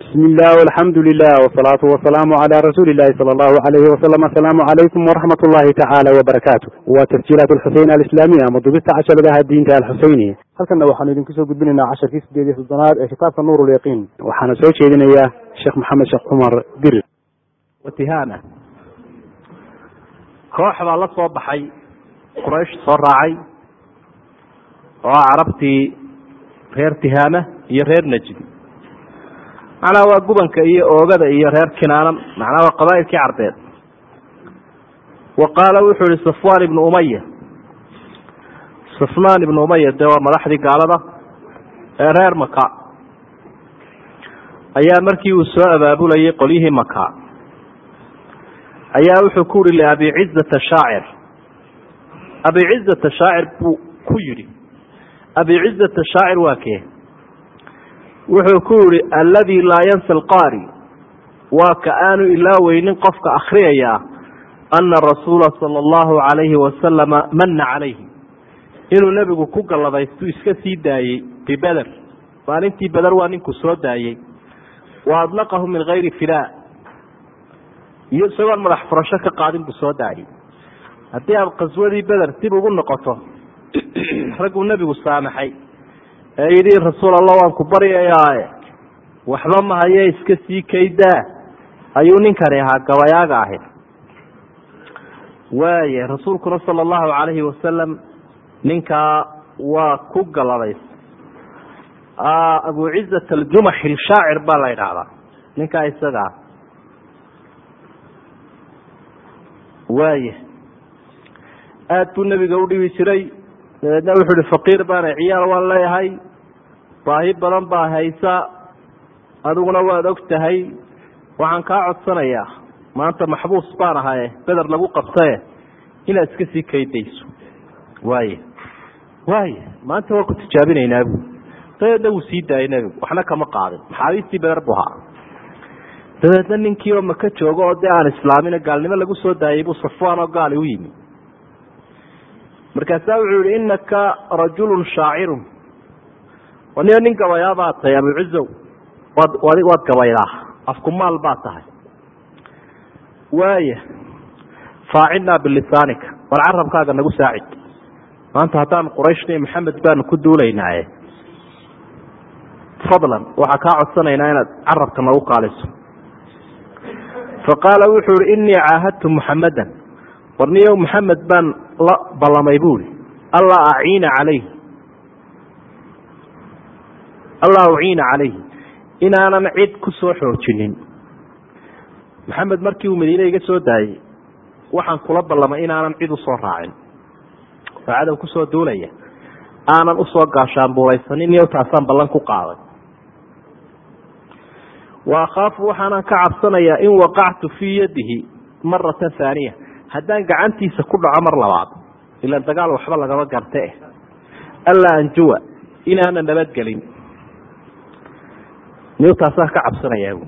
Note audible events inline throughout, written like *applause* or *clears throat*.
bismi illah alxamdu lilah wsalaatu wasalaamu cala rasuuli illahi sala allahu alayhi wasalam asalaamu calaykum waraxmat ullahi tacaala wabarakaatu waa tasjiilaat alxuseyn alislaamiya ama dubista casharadaha diinta alxuseyni halkanna waxaanu idinku soo gudbinaynaa casharkii sideed iyo soddonaad ee kitaabka nuur lyaqiin waxaana soo jeedinayaa sheekh maxamed sheekh cumar dir watihaana koox baa la soo baxay quraysh soo raacay oo carabtii reer tihaama iyo reer najdi macnaha waa gubanka iyo oogada iyo reer kinaana macnaha waa qabaa'ilkii carbeed wa qaala wuxuu ihi safwan ibnu umaya safmaan ibnu umaya dee waa madaxdii gaalada ee reer maka ayaa markii uu soo abaabulayay qolyihii maka ayaa wuxuu ku yihi liabi cizata shaacir. Abi cizata shaacir buu ku yidhi abi cizata shaacir waa kee wuxuu ku yihi alladii laa yansa alqaari waa ka aanu ilaaweynin qofka akhriyayaa ana rasuula sala allahu calayhi wasalama mana calayhi. Inuu nebigu ku galladaystu iska sii daayey bibeder maalintii beder waa ninkuu soo daayey. Wa adlaqahu min gayri filaa iyo isagoon madax furasho ka qaadin buu soo daayey. Haddii aad qaswadii beder dib ugu noqoto ragguu nebigu saamaxay ee yidhi rasuul allah waan ku baryayaae waxba mahaye iska sii kaydaa ayuu ninkani ahaa gabayaaga ahi. Waaya rasuulkuna sala allahu calayhi wasalam ninkaa waa ku galladays abu cizat aljumaxi shaacir baa la yidhaahdaa. Ninkaa isagaa waaya aada buu nebiga dhibi jiray dabeedna wuxuu ihi faqiir baana ciyaal waan leeyahay baahi badan baa haysa adiguna waad og tahay waxaan kaa codsanayaa maanta maxbuus baan ahaye beder lagu qabtaye inaad iska sii kaydayso. Waaya waaya maanta waa ku tijaabinaynaa bu dabeedna wuu sii daayay nebigu waxna kama qaadin maxaabiistii beder buu ahaa. Dabeedna ninkii oo maka joogo oo dee aan islaamin gaalnimo lagu soo daayay buu safwaan oo gaali u yimi markaasaa wuxuu yihi inaka rajulun shaacirun. Niyo nin gabayaa baad tahay abucizow waad gabaydaa afkumaal baad tahay. Waaya faacidnaa bilisaanika. War carabkaaga nagu saacid. Maanta haddaan qurayshna maxamed baanu ku duulaynaaye. Fadlan waxaa kaa codsanaynaa inaad carabka nagu qaaliso. Faqaala wuxuu ihi inii caahadtu muxamadan war niyow maxamed baan la ballamay buuri allaa aciina calayhi. Allaa uciina calayhi. Inaanan cid ku soo xoojinin. Maxamed markii uu madiine iga soo daayey waxaan kula ballamay inaanan cid u soo raacin. Oo cadow ku soo duulaya. Aanan u soo gaashaanbuulaysanin iyo taasaan ballan ku qaaday wa akhaafu waxaanan ka cabsanayaa in waqactu fii yadihi maratan haaniya haddaan gacantiisa ku dhaco mar labaad ila dagaal waxba lagama garte eh. Allaa anjuwa inaana nabadgelin niu taasaan ka cabsanayaa bu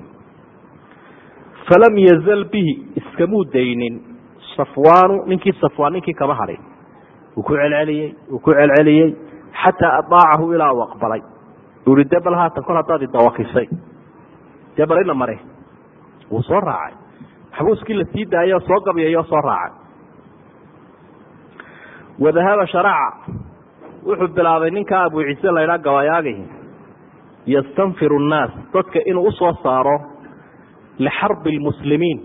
falam yazal bihi iskamuu daynin. Safwaanu ninkii safwaan ninkii kama hadhin wuu ku celceliyey wuu ku celceliyey xataa adaacahu ilaa uu aqbalay. Uu ihi de haatan kol haddaad idawakisay dee ina mare. Wuu soo raacay maxbuuskii la sii daayoo soo gabyayoo soo raacay. Wadahaba sharaca wuxuu bilaabay ninkaa abu ciise laydhaa gabayaagii yastanfiru nnaas dadka inuu u soo saaro lixarbi lmuslimiin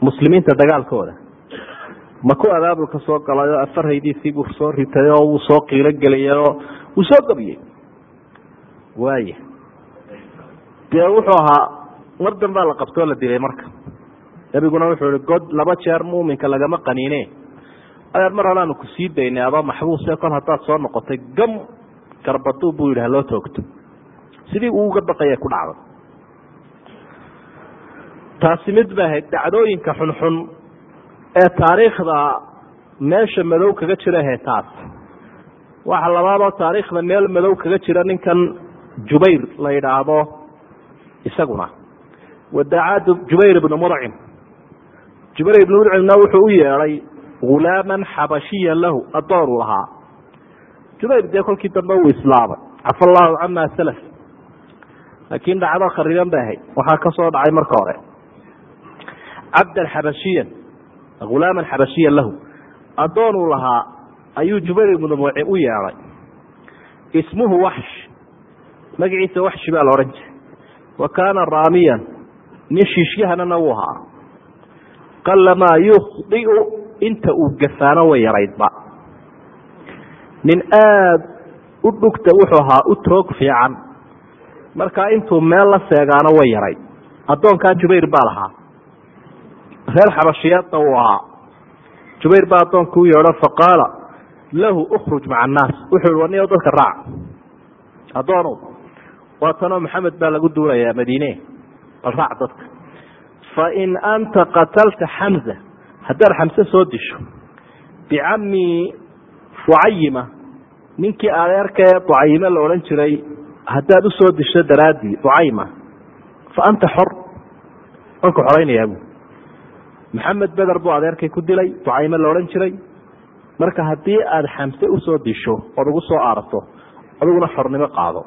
muslimiinta dagaalkooda. Maku abaabulka soo galay oo afarhaydiisii buu soo ritay oo wuu soo qiilo geliyay oo wuu soo gabiyey waaya dee wuxuu ahaa mar dambaa la qabtoo la dilay marka nebiguna wuxuu ihi god laba jeer muuminka lagama qaniine. Adeer mar horeaanu ku sii daynay adoo maxbuuse kol haddaad soo noqotay gam garbaduu buu yidhi haloo toogto. Sidii uu uga baqaya ku dhacday taasi mid ba ahayd dhacdooyinka xunxun ee taariikhda meesha madow kaga jira he taas. Waxa labaadoo taariikhda meel madow kaga jira ninkan jubayr la yidhaahdo isaguna. Wadacaadu jubayr ibnu mudcim jubayr ibnu mudcimna wuxuu u yeedhay hulaaman xabashiyan lahu adoon uu lahaa jubayr dee kolkii dambe uu islaamay. Cafa allaahu camaa salaf. Laakiin dhacdo khariban bay ahayd. Waxaa ka soo dhacay marka hore. Cabdan xabashiyan hulaaman xabashiyan lahu addoon uu lahaa ayuu jubayr ibnu mucim u yeedhay ismuhu waxsh magaciisa waxshi baa la odhan jiray. Wa kaana raamiyan nin shiishyahanana wuu ahaa qalamaa yukhdiu inta uu gafaano way yaraydba. Nin aada u dhugta wuxuu ahaa u toog fiican. Markaa intuu meel la seegaano way yarayd. Addoonkaa jubayr baa lahaa. Reer xabashiyeedna uu ahaa. Jubayr baa addoonka u yeedho faqaala lahu ukhruj maca annaas wuxuu i waniyo dadka raac. Addoonow waa tanoo maxamed baa lagu duulayaa madiine. Bal raac dadka fa in anta qatalta xamza haddaad xamse soo disho bicami fucayima ninkii adeerkaee ducayime la odhan jiray haddaad u soo disho daraaddii ducayma fa anta xor wanku xoraynayaa bu maxamed beder buu adeerkay ku dilay ducayme la odhan jiray marka haddii aada xamse u soo disho ood ugu soo aarto adiguna xornimo qaado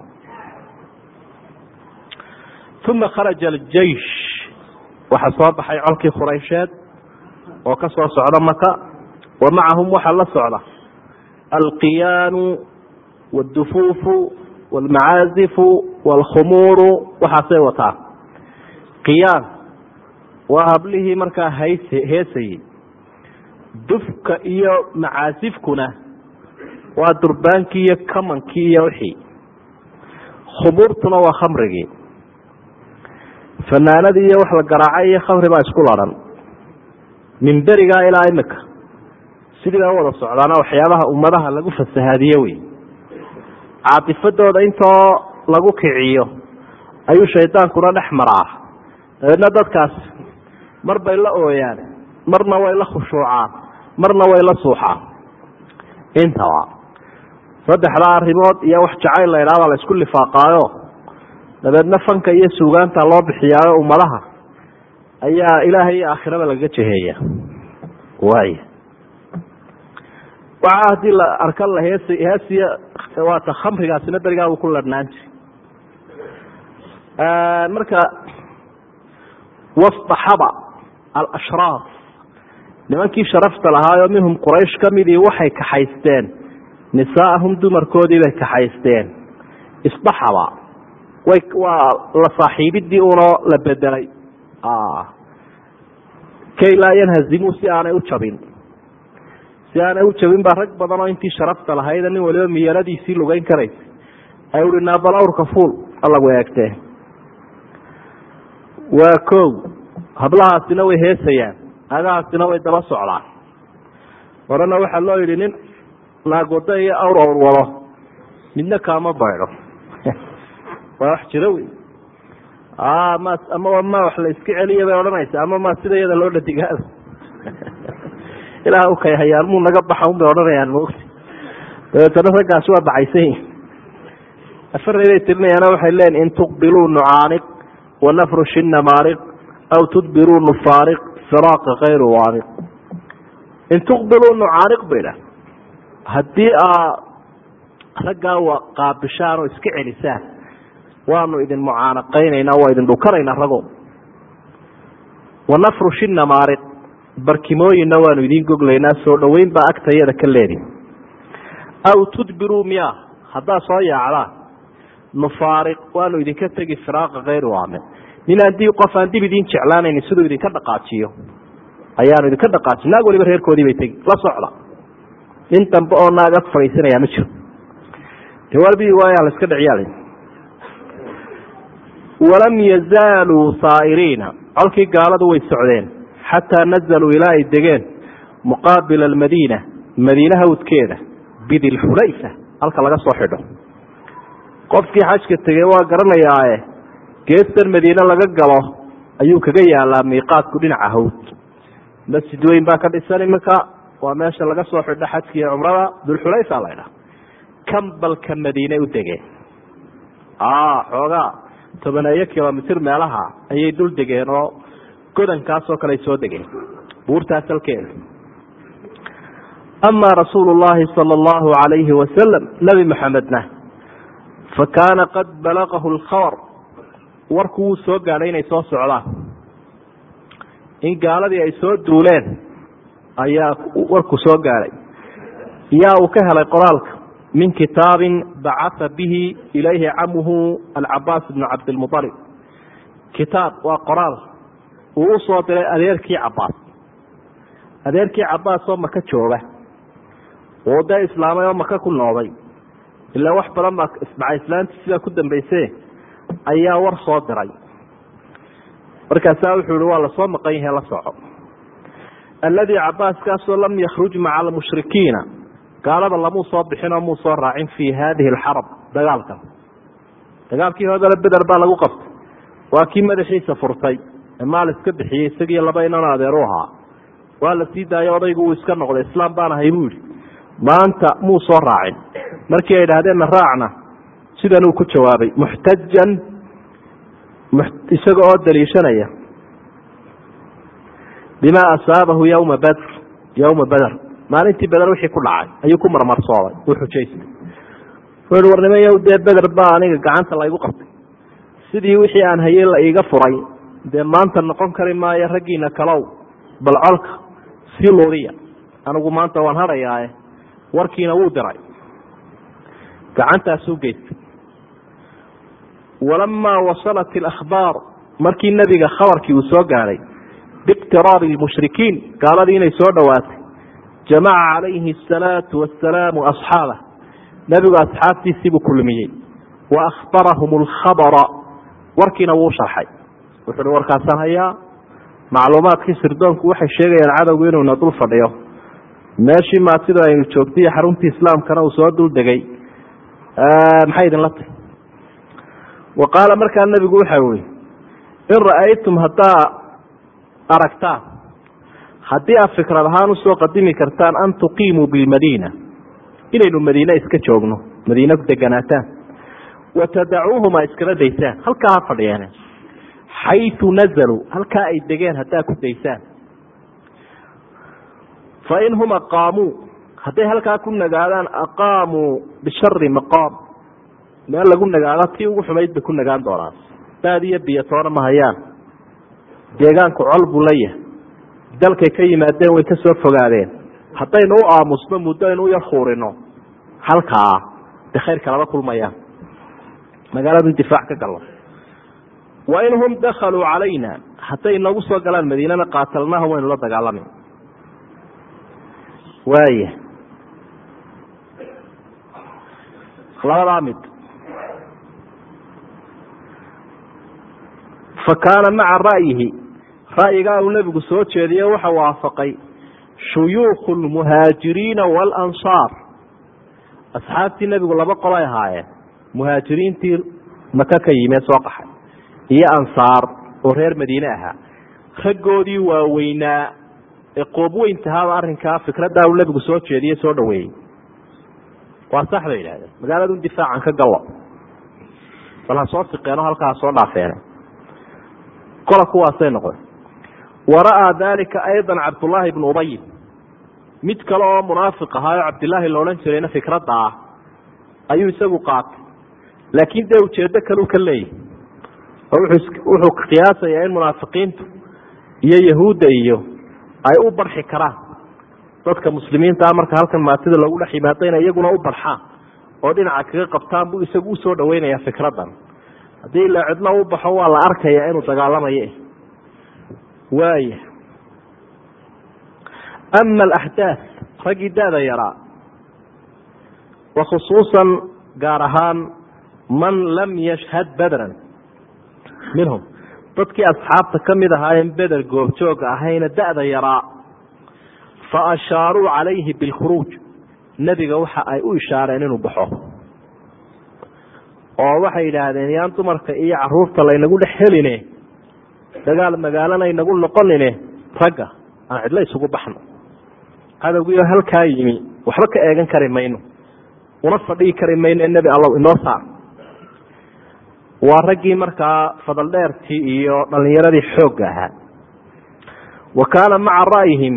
uma kharaja aljeish waxaa soo baxay colkii khuraysheed oo ka soo socda maka wa macahum waxaa la socda alqiyaanu wاdufuufu wاlmacaazifu wاlkhumuuru waxaasay wataan qiyaan waa hablihii markaa hays heesayey dufka iyo macaasifkuna waa durbaankii iyo kamankii iyo wixii khumuurtuna waa khamrigii fanaanadii iyo wax la garaacay iyo khamri baa isku ladhan min berigaa ilaa imika. Sidii baa wada socdaana waxyaabaha ummadaha lagu fasahaadiye wey. Caatifadooda intoo lagu kiciyo ayuu shaydaankuna dhex maraa. Dabeedna dadkaas mar bay la ooyaan marna way la khushuucaan marna way la suuxaan. Intaba saddexdaa arrimood iyo wax jacayl la idhaha baa la isku lifaaqaayo dabeedna fanka iyo suugaanta loo bixiyaayo ummadaha ayaa ilaahay iyo aakhiraba lagaga jeheeya waay waxaa haddii la arka la hees heesiya waata khamrigaasina berigaabuu ku ladhnaan jiray marka wasdaxaba alashraaf. Nimankii sharafta lahaayoo minhum quraysh ka midii waxay kaxaysteen? Nisaa'ahum dumarkoodii bay kaxaysteen. Isdaxaba waa la saaxiibidii unoo la bedelay kay laa yanhazimuu si aanay u jabin. Si aanay u jabin baa rag badan oo intii sharafta lahayda nin waliba miyaradiisii lugeyn karaysa ay uhi naabal awrka fuul alagu eegtee waa kow hablahaasina way heesayaan agahaasina way daba socdaan. Horena waxaa loo yidhi nin naagwado iyo awr awr wado midna kaama baydho waa wax jiro wey ma ama ma wax la iska celiya bay odhanaysa ama ma sida iyada loo dhadigaado. *laughs* Ilaah ukay hayaan muu naga baxa un bay odhanayaan maogta dabeetana raggaasi waa bacaysan yihiin afarey bay tirinayaana waxay leeyiin in tuqbiluu nucaaniq wanafrushi namaariq aw tudbiruu nufaariq firaaqa kayru waaniq in tuqbiluu nucaaniq bay dhah haddii aa raggaa qaabishaan oo iska celisaan waanu idin mucaanaqaynaynaa waa idin dhukanaynaa rago. Wanafrushi namaariq barkimooyinna waanu idiin goglaynaa soo dhoweyn baa agtayada ka leedi. Aw tudbiruu miya haddaad soo yaacdaan nufaariq waanu idinka tegi firaaqa kayru waamiq ninaan di qof aan dib idiin jeclaanaynin siduu idinka dhaqaajiyo. Ayaanu idinka dhaqaajiy naag waliba reerkoodii bay tegi la socda. Nin dambe oo naag ag fadhiisanayaa ma jiro. Jawaabii waayaa la iska dhiciyaal walam yazaaluu saa'iriina. Colkii gaaladu way socdeen xataa nazaluu ilaa ay degeen muqaabila almadiina madiine hawdkeeda bidilxulayfa halka laga soo xidho. Qofkii xajka tegey waa garanayaae geestan madiine laga galo ayuu kaga yaalaa miiqaadku dhinaca hawd. Masjid weyn baa ka dhisan iminka waa meesha laga soo xidho xajka iyo cumrada dulxulayfa la ydhaha kambalka madiine u degeen? Xoogaa tobaneeyo kilomitr meelaha ayay dul degeen oo godankaasoo kale ay soo degeen. Buurtaas halkeeda ama rasuulu llahi sala allahu alayhi wasalam nebi maxamedna fa kaana qad balagahu lkhabar warku wuu soo gaadhay inay soo socdaan. In gaaladii ay soo duuleen ayaa warku soo gaadhay. Yaa uu ka helay qoraalka min kitaabin bacaa bihi ilayhi camuhu alcabaas bnu cabdilmualib kitaab waa qoraal uu u soo diray adeerkii cabaas adeerkii cabaas oo maka jooga oo dee islaamay oo maka ku nooday ilaa wax badan baa ismacay islaantii sidaa ku dambayse ayaa war soo diray markaasaa wuxuu ihi waa la soo maqan yahe la soco alladii cabaaskaasoo lam yakhruj maca almushrikiina gaalada lamuu soo bixin oo muu soo raacin fii haadihi alxarab dagaalkan. Dagaalkii hodale beder baa lagu qabtay. Waa kii madaxiisa furtay ee maal iska bixiyey isagiiyo laba inan adeer u ahaa. Waa la sii daayay odaygu uu iska noqday islaam baan ahay buu yihi maanta muu soo raacin. Markii ay idhaahdeenna raacna sidanuu ku jawaabay muxtajan isaga oo daliishanaya bima asaabahu yowma badr yowma beder maalintii beder wixii ku dhacay ayuu ku marmarsooday uu xujaystay. Wuxu war niman yow dee beder baa aniga gacanta laygu qabtay. Sidii wixii aan hayey la iiga furay dee maanta noqon kari maayo raggiina kalow bal colka sii luudiya anigu maanta waan hadhayaae warkiina wuu diray. Gacantaasuu geystay. Walamaa wasalat ilakhbaar markii nebiga khabarkii uu soo gaadhay biiqtiraabi lmushrikiin gaaladii inay soo dhowaatay jamaca calayhi asalaatu wasalaamu asxaabah nebigu asxaabtiisiibuu kulmiyey. Wa akhbarahum alkhabara. Warkiina wuu sharxay. Wuxu uhi warkaasaan hayaa. Macluumaadkii sirdoonku waxay sheegayaan cadowgu inuuna dul fadhiyo. Meeshii maatida aynu joogtay iyo xaruntii islaamkana uu soo dul degay. Maxay idinla tahy wa qaala markaa nebigu waxa ui in ra'aytum haddaa aragtaan haddii aad fikrad ahaan u soo qadimi kartaan an tuqiimuu bilmadiina. Inaynu madiine iska joogno madiine deganaataan wa tadacuuhuma iskala daysaan halkaa ha fadhiyeene xayu nazaluu halkaa ay degeen haddaa ku daysaan. Fa in hum aqaamuu hadday halkaa ku nagaadaan aqaamuu bishari maqaam. Meel lagu nagaado tii ugu xumayd bay ku nagaan doonaan. Baad iyo biyo toona ma hayaan. Deegaanku col buu leeyahay dalkay ka yimaadeen way ka soo fogaadeen. Haddaynu u aamusno muddo aynu u yar khuurino halkaa de khayrka lama kulmayaan magaaladu difaac ka galno wa in hum dakhaluu calayna hadday inagu soo galaan madiinana qaatalnaha waynu la dagaalami. Waaya labadaa mid. Fa kaana maca ra'yihi ra'yigaa uu nebigu soo jeediye waxa waafaqay shuyuukhu lmuhaajiriina waalansaar asxaabtii nebigu laba qolay ahaayeen. Muhaajiriintii maka ka yimee soo qaxay. Iyo ansaar oo reer madiine ahaa. Raggoodii waaweynaa ee qoobweyntahaaba arrinkaa fikraddaa uu nebigu soo jeediye soo dhoweeyey. Waa sax bay yidhahdeen magaaladun difaacan ka gallo bal ha soo siqeeno halkaa ha soo dhaafeene kola kuwaasay noqday wa ra'aa daalika aydan cabdullaahi bnu ubay mid kale oo munaafiq ahaa oo cabdilaahi la odhan jirayna fikradda ah ayuu isagu qaatay laakiin dee ujeeddo kaleu ka leeyahy wuxuu qiyaasayaa in munaafiqiintu iyo yahuudda iyo ay u barxi karaan dadka muslimiintaa marka halkan maatida lagu dhex yimaado inay iyaguna u barxaan oo dhinaca kaga qabtaan buu isagu u soo dhaweynayaa fikraddan haddii ilaa cidlo u baxo waa la arkaya inuu dagaalamayo waaya ama alaxdaaf raggii da-da yaraa wa khusuusan gaar ahaan man lam yashhad badran. Minhum. Dadkii asxaabta ka mid ahaayeen beder goobjooga ahayna da-da yaraa fa ashaaruu calayhi bilkhuruuj. Nebiga waxa ay u ishaareen inuu baxo. Oo waxay yidhaahdeen yaan dumarka iyo carruurta laynagu dhex heline dagaal magaalana inagu noqonine ragga aan cidlo isugu baxno. Cadowgiio halkaa yimi waxba ka eegan kari mayno. Una fadhigi kari mayno nebi allow inoo saar. Waa raggii markaa fadaldheertii iyo dhalinyaradii xoogga ahaa. Wa kaana maca ra'yihim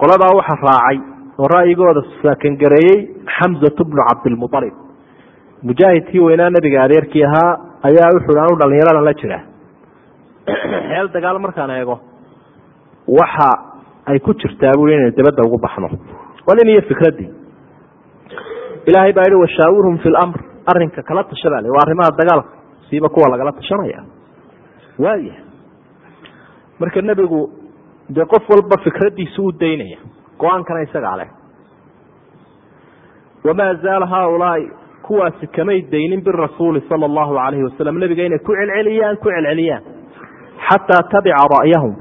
qoladaa waxa raacay oo ra'yigooda saakangareeyey xamzatu bnu cabdilmualib mujaahidkii weynaa nabiga adeerkii ahaa ayaa wuxuu anu dhalinyaradan la jira *clears throat* xeel dagaal markaan eego waxa ay ku jirtaa bui inaynu dabadda ugu baxno. Waa nin iyo fikraddii ilaahay baa yihi washaawirhum fi lamr arinka kala tasha baa waa arrimaha dagaalka siiba kuwa lagala tashanaya. Waaya marka nebigu dee qof walba fikradiisu u daynaya go'aankana isagaa leh wamaa zaala haaulaai kuwaasi kamay daynin birasuuli sala allahu alayhi wasalam nebiga inay ku celceliyaan ku celceliyaan xataa tabica ra'yahum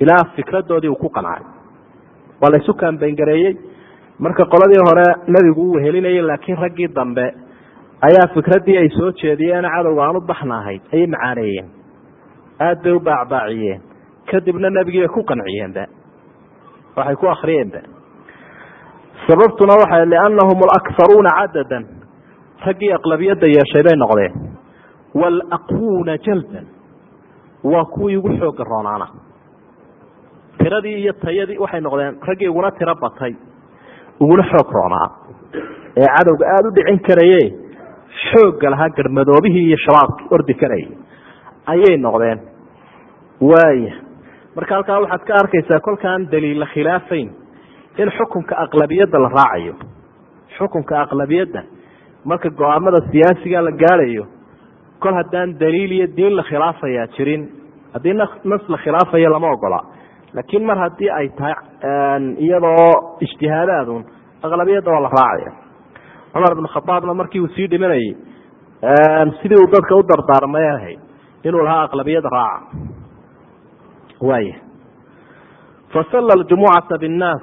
ilaa fikradoodii uu ku qancay waa laysu kaambayngareeyey marka qoladii hore nebigu u wehelinayay laakiin raggii dambe ayaa fikraddii ay soo jeediyeen cadowga aan u baxna ahayd ayay macaaneeyeen aada bay u baacbaaciyeen kadibna nebigii bay ku qanciyeenba waxay ku akriyeenba sababtuna waxay liannahum alakharuuna cadadan raggii aqlabiyadda yeeshay bay noqdeen waalaqwuuna jaldan waa kuwii ugu xooga roonaana. Tiradii iyo tayadii waxay noqdeen raggii uguna tiro batay uguna xoog roonaa ee cadowga aada u dhicin karaye xoogga lahaa garmadoobihii iyo shabaabkii ordi karayay ayay noqdeen. Waaya marka halkaa waxaad ka arkaysaa kolkaan daliilla khilaafayn in xukunka aqlabiyadda la raacayo. Xukunka aqlabiyadda marka go'aamada siyaasiga la gaadhayo kol haddaan daliil iyo diin la khilaafayaa jirin haddii nas la khilaafayo lama ogola. Laakiin mar haddii ay tahay iyadoo ijtihaadaadun aqlabiyadda waa la raacaya cumar ibn khadaabna markii uu sii dhimanayay sidii uu dadka u dardaarmay ahayd inuu lahaa aqlabiyadda raaca. Waaya fasalla ljumucata binnaas.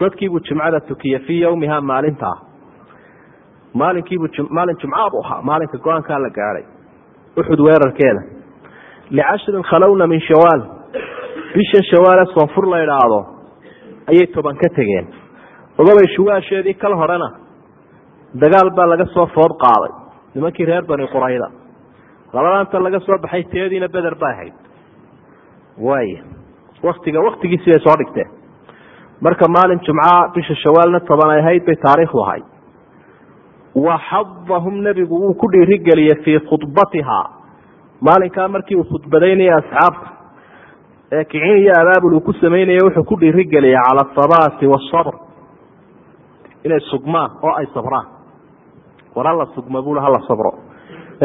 Dadkiibuu jumcada tukiye fii yowmiha maalintaa maalinkiibuu maalin jumca buu ahaa. Maalinka go'aankaa la gaadhay uxud weerarkeeda licashrin khalowna min shawaal bishan shawaale soonfur la idhaahdo ayay toban ka tegeen ogobay shuwaasheedii kal horena dagaal baa laga soo food qaaday nimankii reer bani qurayda labadaanta laga soo baxay teediina beder bay ahayd waaya waktiga waktigiisi bay soo dhigteen marka maalin jumca bisha shawaalna toban ay ahayd bay taariikhdu ahay wa xadahum nebigu wuu ku dhiirigeliyey fii khudbatihaa maalinkaa markii uu khudbadaynaya asxaabta ee kicin iyo abaabul uu ku samaynaya wuxuu ku dhiirigeliyay cala asabaati waasabr inay sugmaan oo ay sabraan. War hala sugma bui hala sabro.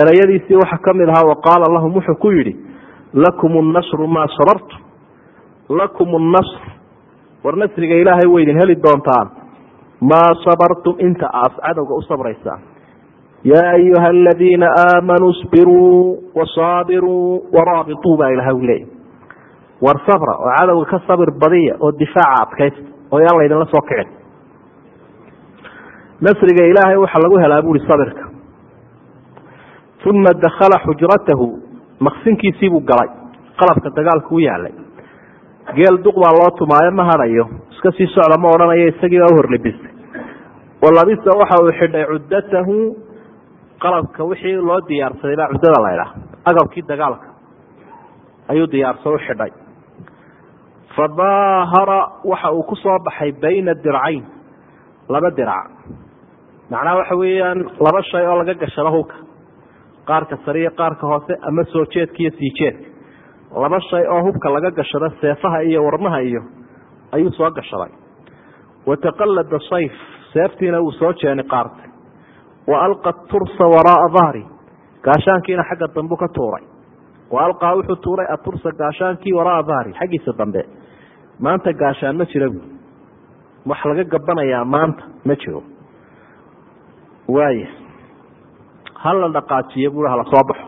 Erayadiisii waxaa ka mid ahaa waqaala lahum wuxuu ku yidhi lakum nnasru maa sabartum. Lakum nnasr war nasriga ilaahay way idin heli doontaan maa sabartum inta aas cadowga u sabraysaan yaa ayuha aladiina aamanuu isbiruu wasaabiruu waraabituu baa ilahay u leeyay war sabra oo cadowga ka sabir badiya oo difaaca adkaysta oo yaan laydinla soo kicin nasriga ilaahay waxaa lagu helaa buuri sabirka uma dakhala xujratahu maqsinkiisiibuu galay qalabka dagaalka u yaalay geel duq baa loo tumaayo ma hadhayo iska sii socda ma odhanayo isagiibaa uhorlebistay walabisa waxa uu xidhay cuddatahu qalabka wixii loo diyaarsaday baa cuddada la ydhaah agabkii dagaalka ayuu diyaarsado u xidhay fadaahara waxa uu ku soo baxay bayna dircayn laba dirac macnaha waxa weeyaan laba shay oo laga gashado hubka qaarka sare iyo qaarka hoose ama soo jeedka iyo sii jeedka laba shay oo hubka laga gashado seefaha iyo warmaha iyo ayuu soo gashaday. Wataqallada sayf seeftiina wuu soo jeeni qaartay wa alqa tursa waraaa dahri gaashaankiina xagga dambu ka tuuray wa alqaa wuxuu tuuray atursa gaashaankii waraaa dahri xaggiisa dambe maanta gaashaan ma jira buui wax laga gabanayaa maanta ma jiro waaya hala dhaqaajiyo bui hala soo baxo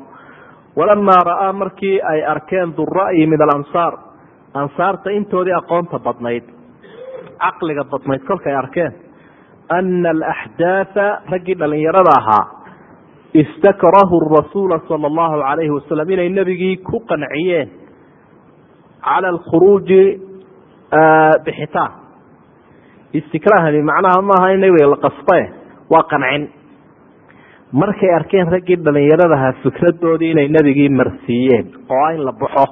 walamaa ra'aa markii ay arkeen dura'yi min alansaar ansaarta intoodii aqoonta badnayd caqliga badnayd kolkay arkeen ana alaxdaatha raggii dhalinyarada ahaa istakrahu rasuula sala allahu calayhi wasalam inay nebigii ku qanciyeen cala alkhuruuji bixitaan istikraahani macnaha maaha in nebiga la qasbe waa qancin markay arkeen raggii dhalinyaradaha fikradoodii inay nebigii marsiiyeen oo in la baxo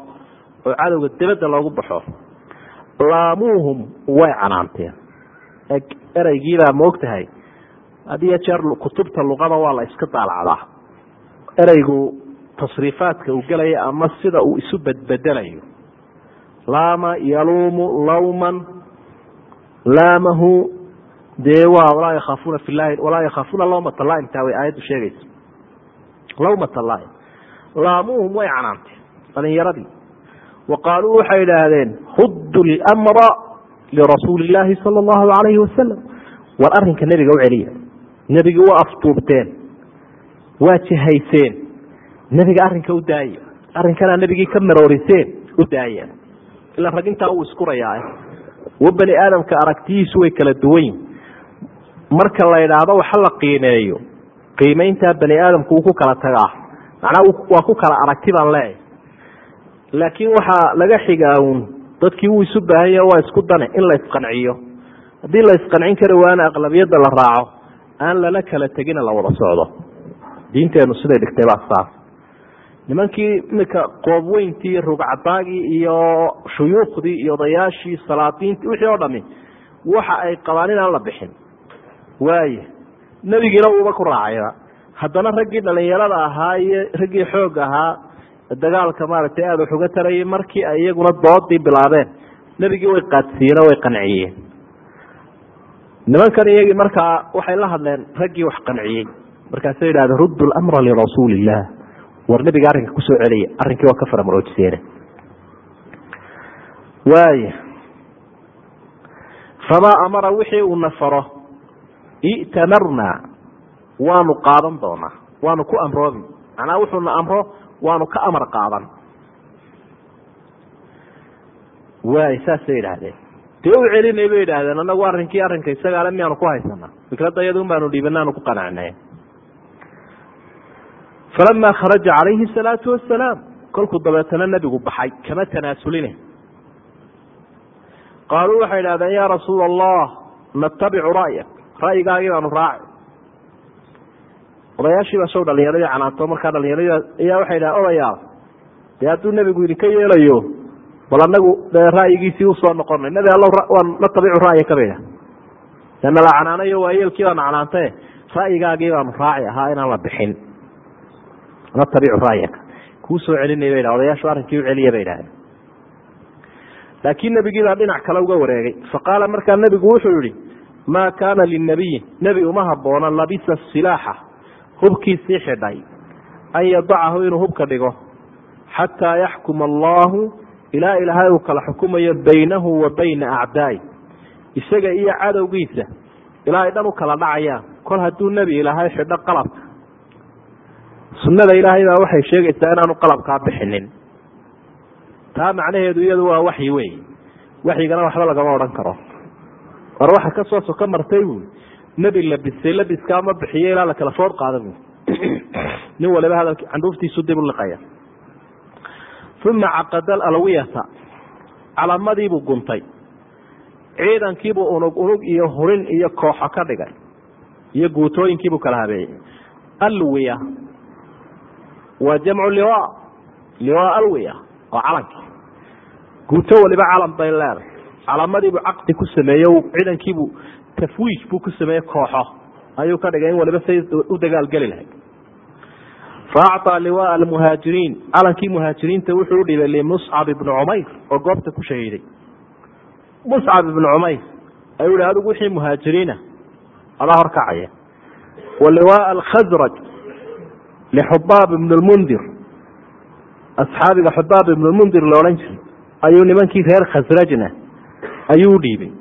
oo cadowga dibadda loogu baxo laamuuhum way canaanteen ereygiibaa moogtahay. Had iyo jeer kutubta luqada waa la iska daalacdaa. Ereygu tasriifaadka uu gelaya ama sida uu isu bedbedelayo laama yaluumu lawman laamahu dee waa walaa yakhaafuuna fi llahi walaa yakhaafuuna lawmata laaim taa way aayaddu sheegaysa lawmata laaim laamuhum way canaantay dhalinyaradii wa qaaluu waxay idhaahdeen huddu lmra lirasuuli illaahi sala allahu alayhi wasalam war arrinka nebiga u celiya nebigii waa aftuubteen waa jihayseen nebiga arrinka u daaya arrinkana nebigii ka marooriseen u daaya ila rag intaa uu iskurayaa wa bani aadamka aragtiyiisu way kala duwan marka la idhaahdo waxa la qiimeeyo qiimeyntaa bani aadamku wuu ku kala tagaa macnaa waa ku kala aragti baan leeyahy laakiin waxaa laga xigaa uun dadkii wuu isu baahanya waa isku dane in la isqanciyo. Haddii la isqancin kari waana aqlabiyadda la raaco. Aan lala kala tegina la wada socdo. Diinteenu siday dhigtay baa saas. Nimankii iminka qoobweyntii rugcadaagii iyo shuyuukhdii iyo odayaashii salaadiintii wixii oo dhami waxa ay qabaan inaan la bixin. Waaye nebigiina uuba ku raacayba haddana raggii dhalinyarada ahaa iyo raggii xoog ahaa dagaalka maaragtay aada wax uga tarayay markii ay iyaguna doodii bilaabeen. Nebigii way qaadsiiyeen oo way qanciyeen. Nimankan iyagii markaa waxay la hadleen raggii wax qanciyey. Markaasay yidhahdeen ruddu lamra lirasuuli illah war nebiga arrinka ku soo celiya arrinkii waa ka faramaroojiseene waaya famaa amara wixii uu nafaro i'tamarnaa waanu qaadan doonaa waanu ku amroobi. Macnaa wuxuuna amro waanu ka amar qaadan. Waay saasay yidhaahdeen. Dee u celinay bay yidhaahdeen anagu arrinkii arrinka isagaale miyaanu ku haysanaa. Fikradda iyadun baanu dhiibanaanu ku qanacnay falamaa kharaja calayhi salaatu wasalaam kolkuu dabeetana nebigu baxay kama tanaasulina qaaluu waxay idhahdeen yaa rasuula allah natabicu ra'yak ra'yigaagii baanu raaci odayaashiibaa sow dhalinyaradii canaanto markaa dhalinyaradii ayaa waxay dhahen odayaal dee hadduu nebigu idinka yeelayo bal anagu dee ra'yigiisii u soo noqonay nebi allow waan natabicu ra'yaka bay idhah dee nala canaanayo waa yeelkii baanu canaante ra'yigaagii baanu raaci ahaa inaan la bixin. Natabicu ra'yaka kuu soo celinay bay dhah odayaashu arrinkii u bay idhahdeen laakiin nebigii baa dhinac kale uga wareegay. Faqaala markaa nebigu wuxuu yihi maa kaana linabiyin nebi uma haboona labisa silaaxa hubkiisii xidhay an yadacahu inuu hubka dhigo xataa yaxkuma allaahu ilaa ilaahay uu kala xukumayo baynahu wa bayna acdaai isaga iyo cadowgiisa ilaa ay dhan u kala dhacayaan kol hadduu nebi ilaahay xidho qalabka. Sunnada ilaahay baa waxay sheegaysaa inaanu qalabkaa bixinin. Taa macnaheedu iyadu waa waxyi wey waxyigana waxba lagama odhan karo. War waxa ka soo soka martay buui nebi labisay labiskaa ma bixiyo ilaa la kala food qaada bu *coughs* nin waliba hadalki candhuuftiisu dib u liqaya. Uma caqada alalwiyata calamadiibuu guntay. Ciidankiibuu unug unug iyo hurin iyo kooxo ka dhigay. Iyo guutooyinkiibuu kala habeeyey. Alwiya. Waa jamcu liwa. Liwa alwiya oo calankii guuto waliba calan bay leedahay. Calamadiibuu caqdi ku sameeye ciidankiibuu tafwiij buu ku sameeyey kooxo ayuu ka dhigay in waliba say u dagaalgeli lahay faacطaa liwaa almuhaajiriin calankii muhaajiriinta wuxuu u dhibay limuscab ibni cumayr oo goobta ku shahiiday muscab ibni cumayr ayuu hi adigu wixii muhaajiriina adaa horkacaya wa liwaa alkhasraj lixubaab ibn lmundir asxaabiga xubaab ibn lmundir la odhan jiray ayuu nimankii reer khasrajna ayuu dhiibay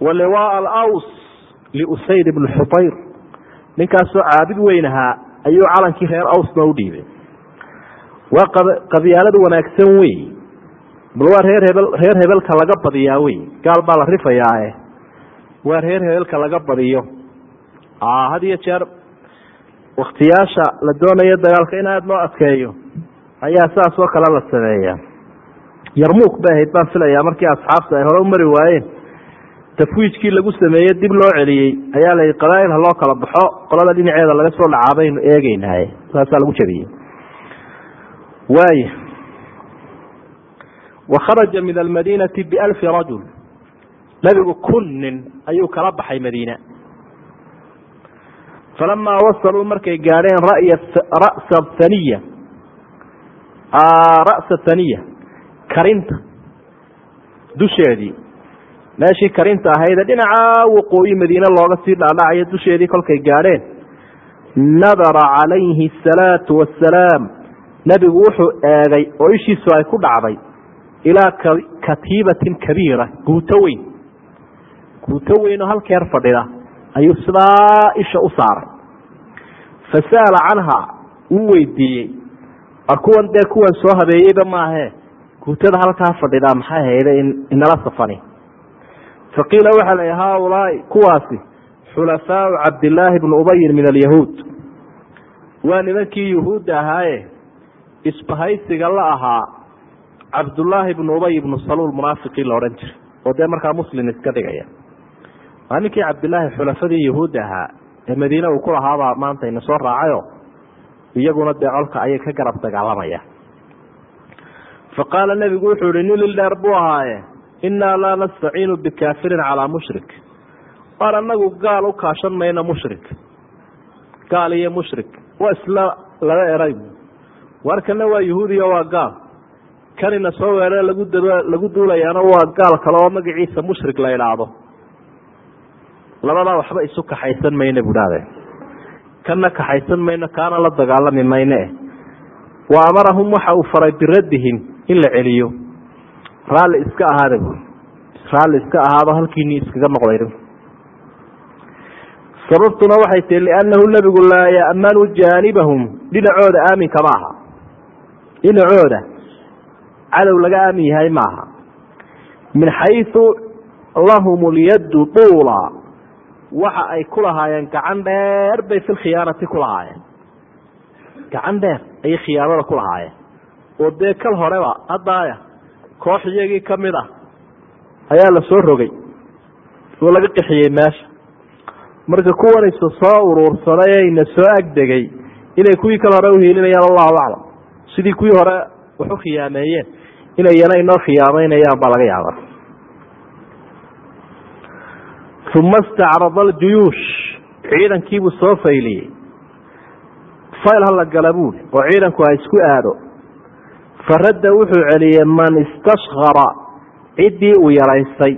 wa liwaa alaws liusayd ibn xutayr ninkaasoo caabid weyn ahaa ayuu calankii reer awsna u dhiibay. Waa qabyaalad wanaagsan wey bal waa reer hebel reer hebelka laga badiyaa wey gaal baa la rifayaae waa reer hebelka laga badiyo. Had iyo jeer waktiyaasha la doonayo dagaalka in aada loo adkeeyo ayaa saas oo kale la sameeya yarmuuk bay ahayd baan filayaa markii asxaabta ay hore u mari waayeen tafwiijkii lagu sameeye dib loo celiyey ayaa la qabaa'il ha loo kala baxo qolada dhinaceeda laga soo dhacaa baynu eegeynaaye saasaa lagu jabiyey. Waaya wa kharaja min almadiinati bialfi rajul. Nebigu kun nin ayuu kala baxay madiina. Falamaa wasaluu markay gaadheen ra'sa thaniya. Ra'sa thaniya karinta dusheedii meeshii karinta ahaydee dhinaca waqooyi madiine looga sii dhaadhacayo dusheedii kolkay gaadheen. Nadara calayhi asalaatu wassalaam. Nebigu wuxuu eegay oo ishiisu ay ku dhacday ilaa katiibatin kabiira guuto weyn. Guuto weyn oo halkeer fadhida ayuu sidaa isha u saaray. Fasa'ala canha wuu weydiiyey ar kuwan dee kuwan soo habeeyeyba maahee guutada halkaa fadhidaa maxay hayda inala safani faqiila waxaa la yihi haaulaai kuwaasi xulafaau cabdillaahi bni ubayin min alyahuud. Waa nimankii yuhuudda ahaaye isbahaysiga la ahaa cabdullaahi bnu ubay ibnu saluul munaafiqii la odhan jiray oo dee markaa muslim iska dhigaya. Waa ninkii cabdillaahi xulafadii yahuudda ahaa ee madiine uu ku lahaabaa maanta ina soo raacayo iyaguna dee colka ayay ka garab dagaalamaya. Fa qaala nebigu wuxuu ihi nin lildheer buu ahaaye innaa laa nastaciinu bikaafirin calaa mushrik. Waar annagu gaal u kaashan mayno mushrik. Gaal iyo mushrik. Waa isla laba eray. Warkana waa yahuudiya waa gaal. Kanina soo weerare lagu lagu duulayaana waa gaal kale oo magaciisa mushrik la idhaahdo labadaa waxba isu kaxaysan mayno budhaade kana kaxaysan mayno kaana la dagaalami mayne. Wa amarahum waxa uu faray biraddihim in la celiyo raalli iska ahaada buui raalli iska ahaado halkiini iskaga noqday sababtuna waxay tihi liannahu nebigu laa ya'manu jaanibahum. Dhinacooda aaminka ma aha dhinacooda cadow laga aamin yahay maaha. Min xaysu lahum lyaddu duula waxa ay ku lahaayeen gacan dheer bay fi lkhiyaanati ku lahaayeen. Gacan dheer ayay khiyaanada ku lahaayeen. Oo dee kal horeba haddaaya koox iyagii ka mid ah ayaa la soo rogay oo laga qixiyey meesha. Marka kuwanaysa soo uruursaday ayna soo agdegay inay kuwii kale hore uhiilinayaan allahu aclam. Sidii kuwii hore wax u khiyaameeyeen inayana inoo khiyaameynayaan baa laga yaaba uma istacrada aljuyuush. Ciidankiibuu soo fayliyey. Fayl hala gala buuli. Oo ciidanku ha isku aado faradda wuxuu celiyey man istashkara ciddii uu yaraystay.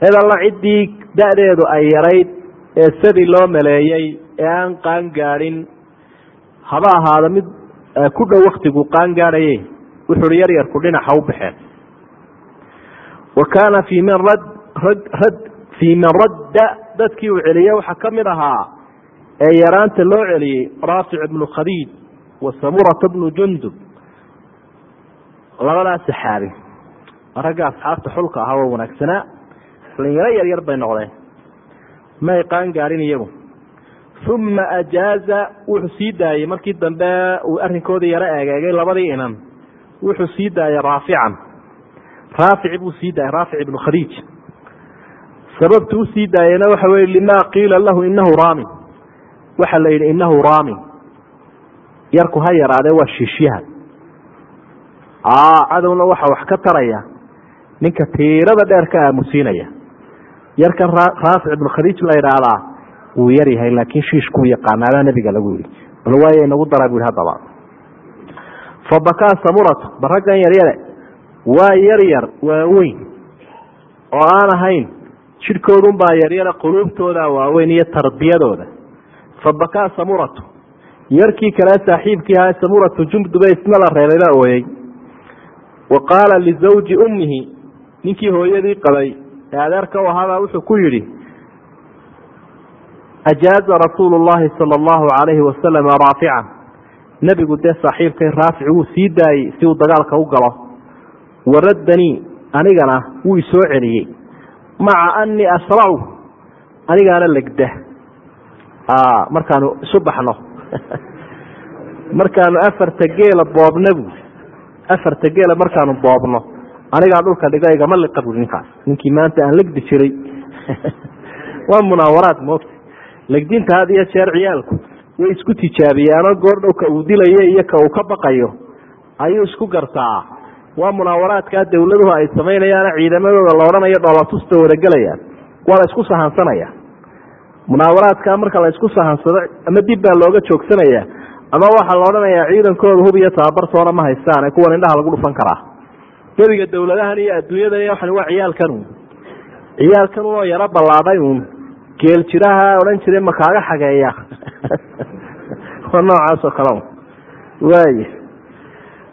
Cid alla ciddii da-deedu ay yarayd ee sadi loo maleeyey ee aan qaan gaadhin haba ahaado mid ku dhow waktigu qaan gaadhaye wuxuuhi yaryarku dhinaxa u baxeen. Wa kaana fii man rad rad fii man radda dadkii uu celiyey waxaa ka mid ahaa ee yaraanta loo celiyey raafic ibnu khadiij wa samurata bnu jundub labadaa saxaabi. Ragga asxaabta xulka ahaa oo wanaagsanaa dhalinyaro yaryar bay noqdeen. May qaan gaadhin iyagu. Uma ajaaza wuxuu sii daayey markii dambe uu arrinkoodii yaro eegeegay labadii inan. Wuxuu sii daayey raafican. Raafic buu sii daayey raafic ibnu khadiij. Sababtu u sii daayena waxa weye lima qiila lahu inahu raamin waxa la yidhi inahu raamin yarku ha yaraadee waa shiishyaha cadowna waxa wax ka taraya. Ninka tiirada dheer ka aamusiinaya yarkan raafic ibnu khadiij la idhaahdaa wuu yar yahay laakiin shiishkuu yaqaanaabaa nabiga lagu yihi bal waay inagu daraa bu yihi haddaba fabakaa samuratu ba raggan yaryare waa yar yar waaweyn oo aan ahayn jidhkoodunbaa yaryara quluubtooda waaweyn iyo tarbiyadooda. Fabakaa samuratu yarkii kale saaxiibkii ahaa samuratu jumdube isna la reebay baa ooyey wa qaala lizawji ummihi. Ninkii hooyadii qabay ee adeerka u ahaabaa wuxuu ku yidhi ajaaza rasuulu llahi sala allahu calayhi wasalam raafican. Nebigu dee saaxiibkay raafic wuu sii daayey si uu dagaalka u galo. Waraddanii anigana wuu isoo celiyey. Maca anii asracu anigaana legda. Markaanu isu baxno. *laughs* Markaanu afarta geela boobna bu afarta geela markaanu boobno anigaa dhulka dhiga igama liqa bui ninkaas. Ninkii maanta aan legdi jiray. *laughs* Waa munaawaraad moogta. Legdinta had iyo jeer ciyaalku way isku tijaabiyaanoo goor dhow ka uu dilayo iyo ka uu ka baqayo. Ayuu isku gartaa. Waa munaawaraadkaa dawladuhu ay samaynayaana ciidamadooda la odhanayo dhoolatusta wadagelayaan waa la isku sahansanaya munaawaraadka marka la isku sahansado ama dib baa looga joogsanaya ama waxaa la odhanayaa ciidankooda hub iyo tababartoona ma haystaan kuwan indhaha lagu dhufan karaa. Gebiga dowladahan iyo adduunyada waxan waa ciyaalkan uun ciyaalkan unoo yaro ballaadhay uun. Geel jiraha odhan jiray ma kaaga xageeya. *laughs* Waa noocaasoo kale waay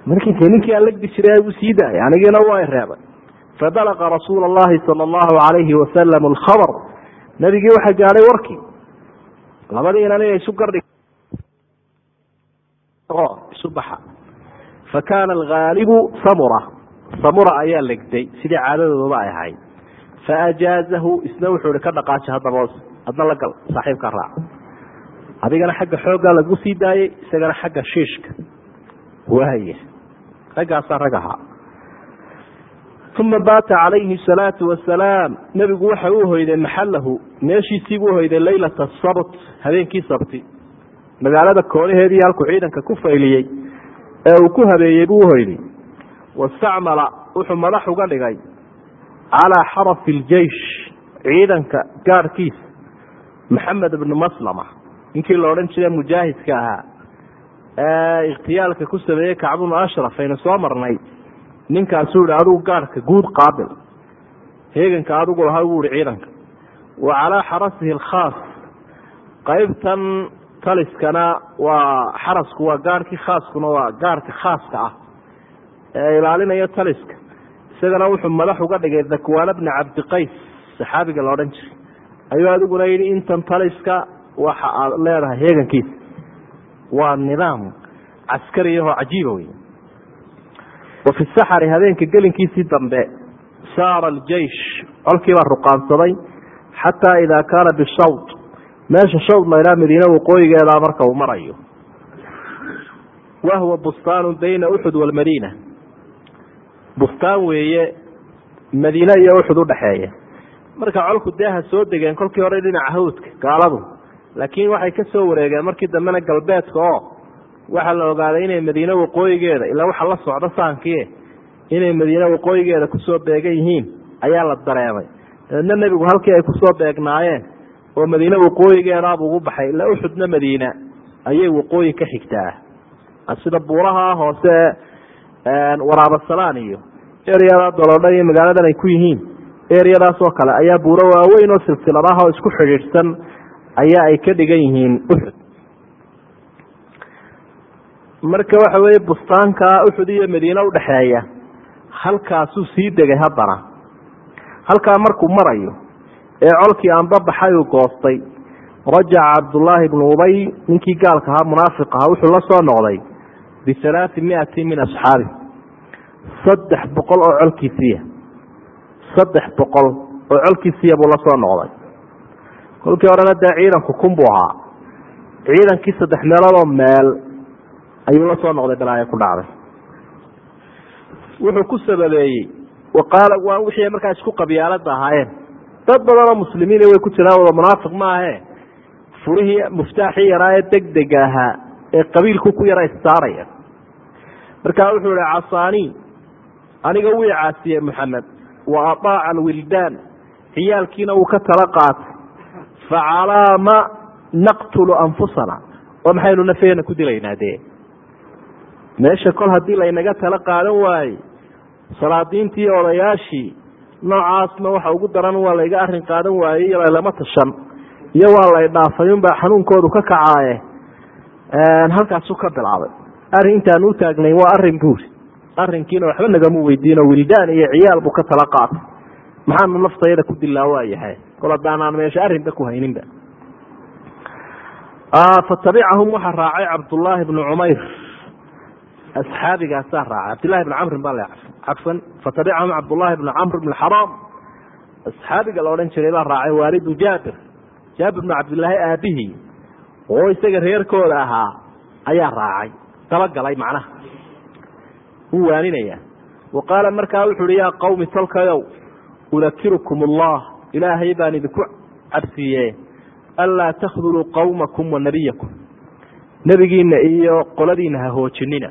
markii de ninkii aan jiray u sii daayay anigiina waa reebay. Fabalaqa rasuula allahi sala allahu alayhi wasalam alkhabar. Nabigii waxa gaadhay warkii. Labadii inan inay isu gardhig isu baxa fa kaana alghaalibu samura. Samura ayaa legday sidii caadadooduba ay ahayd. Fa ajaazahu isna wuxuu ihi ka dhaqaaja haddaba adna la gal saaxiibkaa raaca adigana xagga xooggaa lagu sii daayey isagana xagga shiishka. Waaya raggaasaa rag ahaa. Uma baata calayhi asalaatu wasalaam nebigu waxa uu hoyday maxallahu meeshiisiibuu hoyday leylata sabt habeenkii sabti magaalada koonaheedii halkuu ciidanka ku fayliyey ee uu ku habeeyey buu uhoyday wastacmala wuxuu madax uga dhigay calaa xarafi iljeish ciidanka gaadhkiisa maxamed ibnu maslama ninkii la odhan jiray mujaahidka ahaa ee ikhtiyaalka ku sameeyey kacbunu ashraf aynu soo marnay ninkaasuu ihi adigu gaadhka guud qaabil heeganka adigu lahaa buu ihi ciidanka. Wa calaa xarasihi alkhaas qaybtan taliskana waa xarasku waa gaadhkii khaaskuna waa gaadhka khaaska ah ee ilaalinaya taliska. Isagana wuxuu madax uga dhigay dakwaana bna cabdiqays saxaabiga la odhan jiray. Ayuu adiguna yidhi intan taliska waxa aad leedahay heegankiisa. Waa nidaam caskariyahoo cajiiba wey wa fi saxari habeenka gelinkiisii dambe saara aljeish colkiibaa ruqaansaday xataa idaa kaana bishawd meesha shawd laydhaa madiine waqooyigeedaa marka uu marayo. Wahuwa bustaanu bayna uxud walmadiina bustaan weeye madiine iyo uxud udhaxeeya marka colku deeha soo degeen kolkii hore dhinaca hawdka gaaladu. Laakiin waxay ka soo wareegeen markii dambena galbeedka oo waxaa la ogaaday inay madiine waqooyigeeda ilaa waxa la socda saankii inay madiine waqooyigeeda ku soo beegan yihiin ayaa la dareemay. Dabeedna nebigu halkii ay ku soo beegnaayeen oo madiine waqooyigeedaabuu ugu baxay. Ilaa uxudna madiina ayay waqooyi ka xigtaa. Sida buuraha hoose waraabasalaan iyo ereyada doloodha iyo magaaladan ay ku yihiin ereyadaas oo kale ayaa buuro waaweyn oo silsiladaha oo isku xidhiidhsan ayaa ay ka dhigan yihiin uxud marka waxa weeye bustaanka uxud iyo madiine udhexeeya halkaasuu sii degay haddana. Halkaa markuu marayo ee colkii aanbabaxay uu goostay. Rajaca cabdullaahi bnu ubay ninkii gaalka ahaa munaafiq ahaa wuxuu la soo noqday bialaai miati min asxaabi. Saddex boqol oo colkiisiya saddex boqol oo colkiisiya buu la soo noqday. Kolkii horena dee ciidanku kun buu ahaa. Ciidankii saddex meeloodoo meel ayuu la soo noqday balaayo ku dhacday. Wuxuu ku sababeeyey waqaala waa wixii markaa isku qabyaalada ahaayeen dad badanoo muslimiin way ku jiraan wada munaafiq maahe. Furihii muftaaxii yaraa ee deg dega ahaa ee qabiilku ku yara issaaraya markaa wuxuu ihi casaanii aniga wii caasiyey maxamed wa ataaca alwildaan ciyaalkiina wuu ka tala qaatay. Facalaama naqtulu anfusana. Oo maxaynu nafeena ku dilaynaa dee meesha kol haddii laynaga tala qaadan waaye salaadiintii odayaashii noocaasna waxa ugu daran waa layga arrin qaadan waaye iyo laylama tashan. Iyo waa lay dhaafay unbaa xanuunkoodu ka kacaaye. Halkaasuu ka bilaabay. Arrin intaan u taagnayn waa arrin buuri arrinkiina waxba nagamu weydiino wildaan iyo ciyaal buu ka tala qaatay. Maxaanu naftayada ku dilaa waayahay kol haddaanaan meesha arrinba ku hayninba. Fatabicahum waxaa raacay cabdullaahi bnu cumayr asxaabigaasaa raacay cabdillahi bn camrin baa le cafan fatabicahum cabdullaahi bnu camr bn xaraam asxaabiga la odhan jiray baa raacay waalidu jaabir jaabir bnu cabdillaahi aabihii oo isaga reerkooda ahaa ayaa raacay dabagalay macnaha wuu waaninaya wa qaala markaa wuxu uhi yaa qawmi tolkayow udakirukum allah ilaahay baan idinku cabsiiye anlaa takhduluu qawmakum wa nabiyakum nebigiina iyo qoladiina ha hoojinina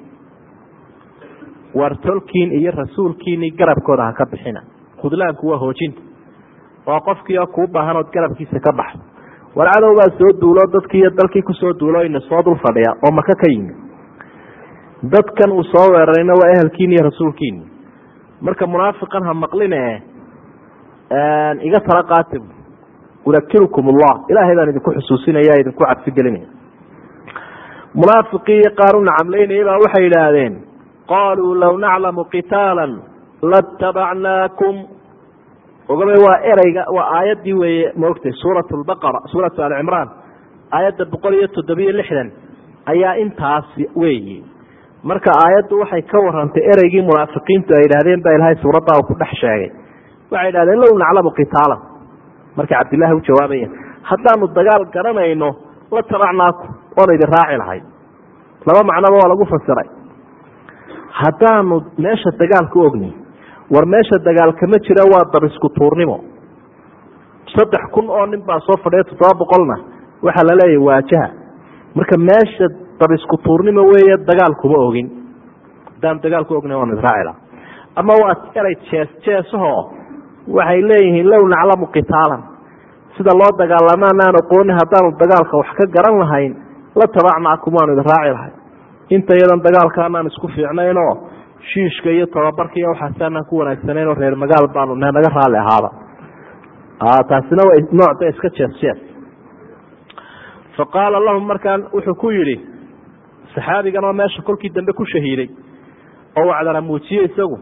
war tolkiin iyo rasuulkiini garabkooda ha ka bixina. Khudlaanku waa hoojinta waa qofkii oo kuu baahanood garabkiisa ka baxdo war cadow baa soo duulo dadkii iyo dalkii ku soo duulo ina soo dul fadhiya oo maka ka yimi dadkan uu soo weerarayna waa ehelkiini iyo rasuulkiini marka munaafiqan ha maqline iga tala qaata udakirukum ullah ilaahay baan idinku xusuusinaya idinku cabsigelinaya munaafiqii qaar u nacamleynaya baa waxay yidhaahdeen qaluu law naclamu qitaala latabacnaakum ogabay waa ereyga waa aayaddii weeye maogtay suurat lbaqara suuratu alcimraan aayadda boqol iyo toddobiyo lixdan ayaa intaas weeye marka aayaddu waxay ka warantay ereygii munaafiqiintu ay yidhahdeen baa ilahay suuradda ku dhex sheegay waxay yidhahdeen low naclamu qitaalan markay cabdillahi u jawaabayeen haddaanu dagaal garanayno la tabacnaaku oonu idin raaci lahay laba macnoba waa lagu fasiray haddaanu meesha dagaalka ogni war meesha dagaalkama jira waa dabisku tuurnimo. Saddex kun oo nin baa soo fadhiya toddoba boqolna waxaa la leeyahy waajaha. Marka meesha dabisku tuurnimo weeye dagaal kuma ogin. Haddaanu dagaalku ogni waanu israaci laha ama waa eray jees jeesaho waxay leeyihiin low naclamu qitaalan. Sida loo dagaalamaanaan aqooni haddaanu dagaalka wax ka garan lahayn la tabacnaakum waanu idin raaci lahay inta iyadan dagaalkaanaan isku fiicnaynoo shiishka iyo tababarka iyo waxaasaanaan ku wanaagsanaynoo reer magaal baanu ne naga raalli ahaada. Taasina waa noocda iska jees jees. Fa qaala lahum markaan wuxuu ku yidhi saxaabigan oo meesha kolkii dambe ku shahiiday oo wacdana muujiye isagu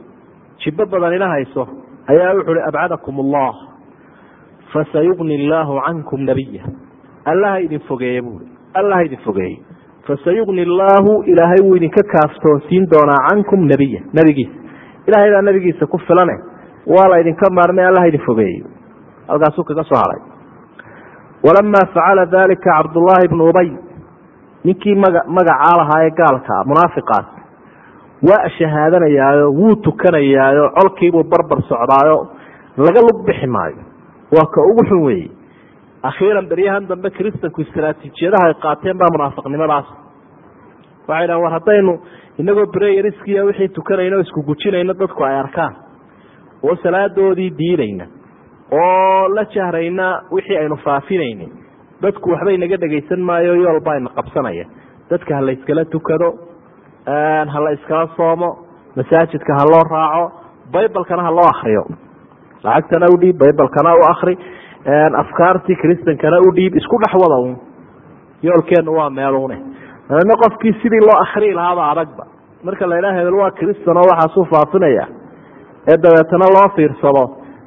jibbo badanina hayso ayaa wuxu uhi abcadakum allah fasayugni illaahu cankum nabiya allaha idin fogeeye buui allaha idin fogeeye fasayugni illaahu ilaahay wuu idinka kaaftoonsiin doonaa cankum nebiya nebigiisa. Ilahay baa nebigiisa ku filane. Waa la idinka maarmay allaha idin fogeeyo. Halkaasuu kaga soo haray. Walamaa facala dalika cabdullaahi bnu ubay. Ninkii maga magacaa lahaa ee gaalkaa munaafiqaas. Waa shahaadanayaayo wuu tukanayaayo colkiibuu barbar socdaayo laga lug bixi maayo. Waa ka ugu xun weeye akhiiran beryahan dambe kristanku istraatiijiyadaha ay qaateen baa munaafiqnimadaas waxay dhahan war haddaynu inagoo breyariskiya wixii tukanayno isku gujinayno dadku ay arkaan. Oo salaadoodii diidayna. Oo la jahrayna wixii aynu faafinayna dadku waxbay naga dhegaysan maayo yoolba ayna qabsanaya. Dadka ha la yskala tukado ha la iskala soomo masaajidka ha loo raaco baybalkana ha loo akriyo lacagtana u dhiib baybalkana u akri afkaartii kristankana u dhiib isku dhex wada un yoolkeenu waa meelune dabeedna qofkii sidii loo akrii lahaaba adagba marka la idhaha hebel waa kristanoo waxaasuu faafinaya. Ee dabeetana loo fiirsado.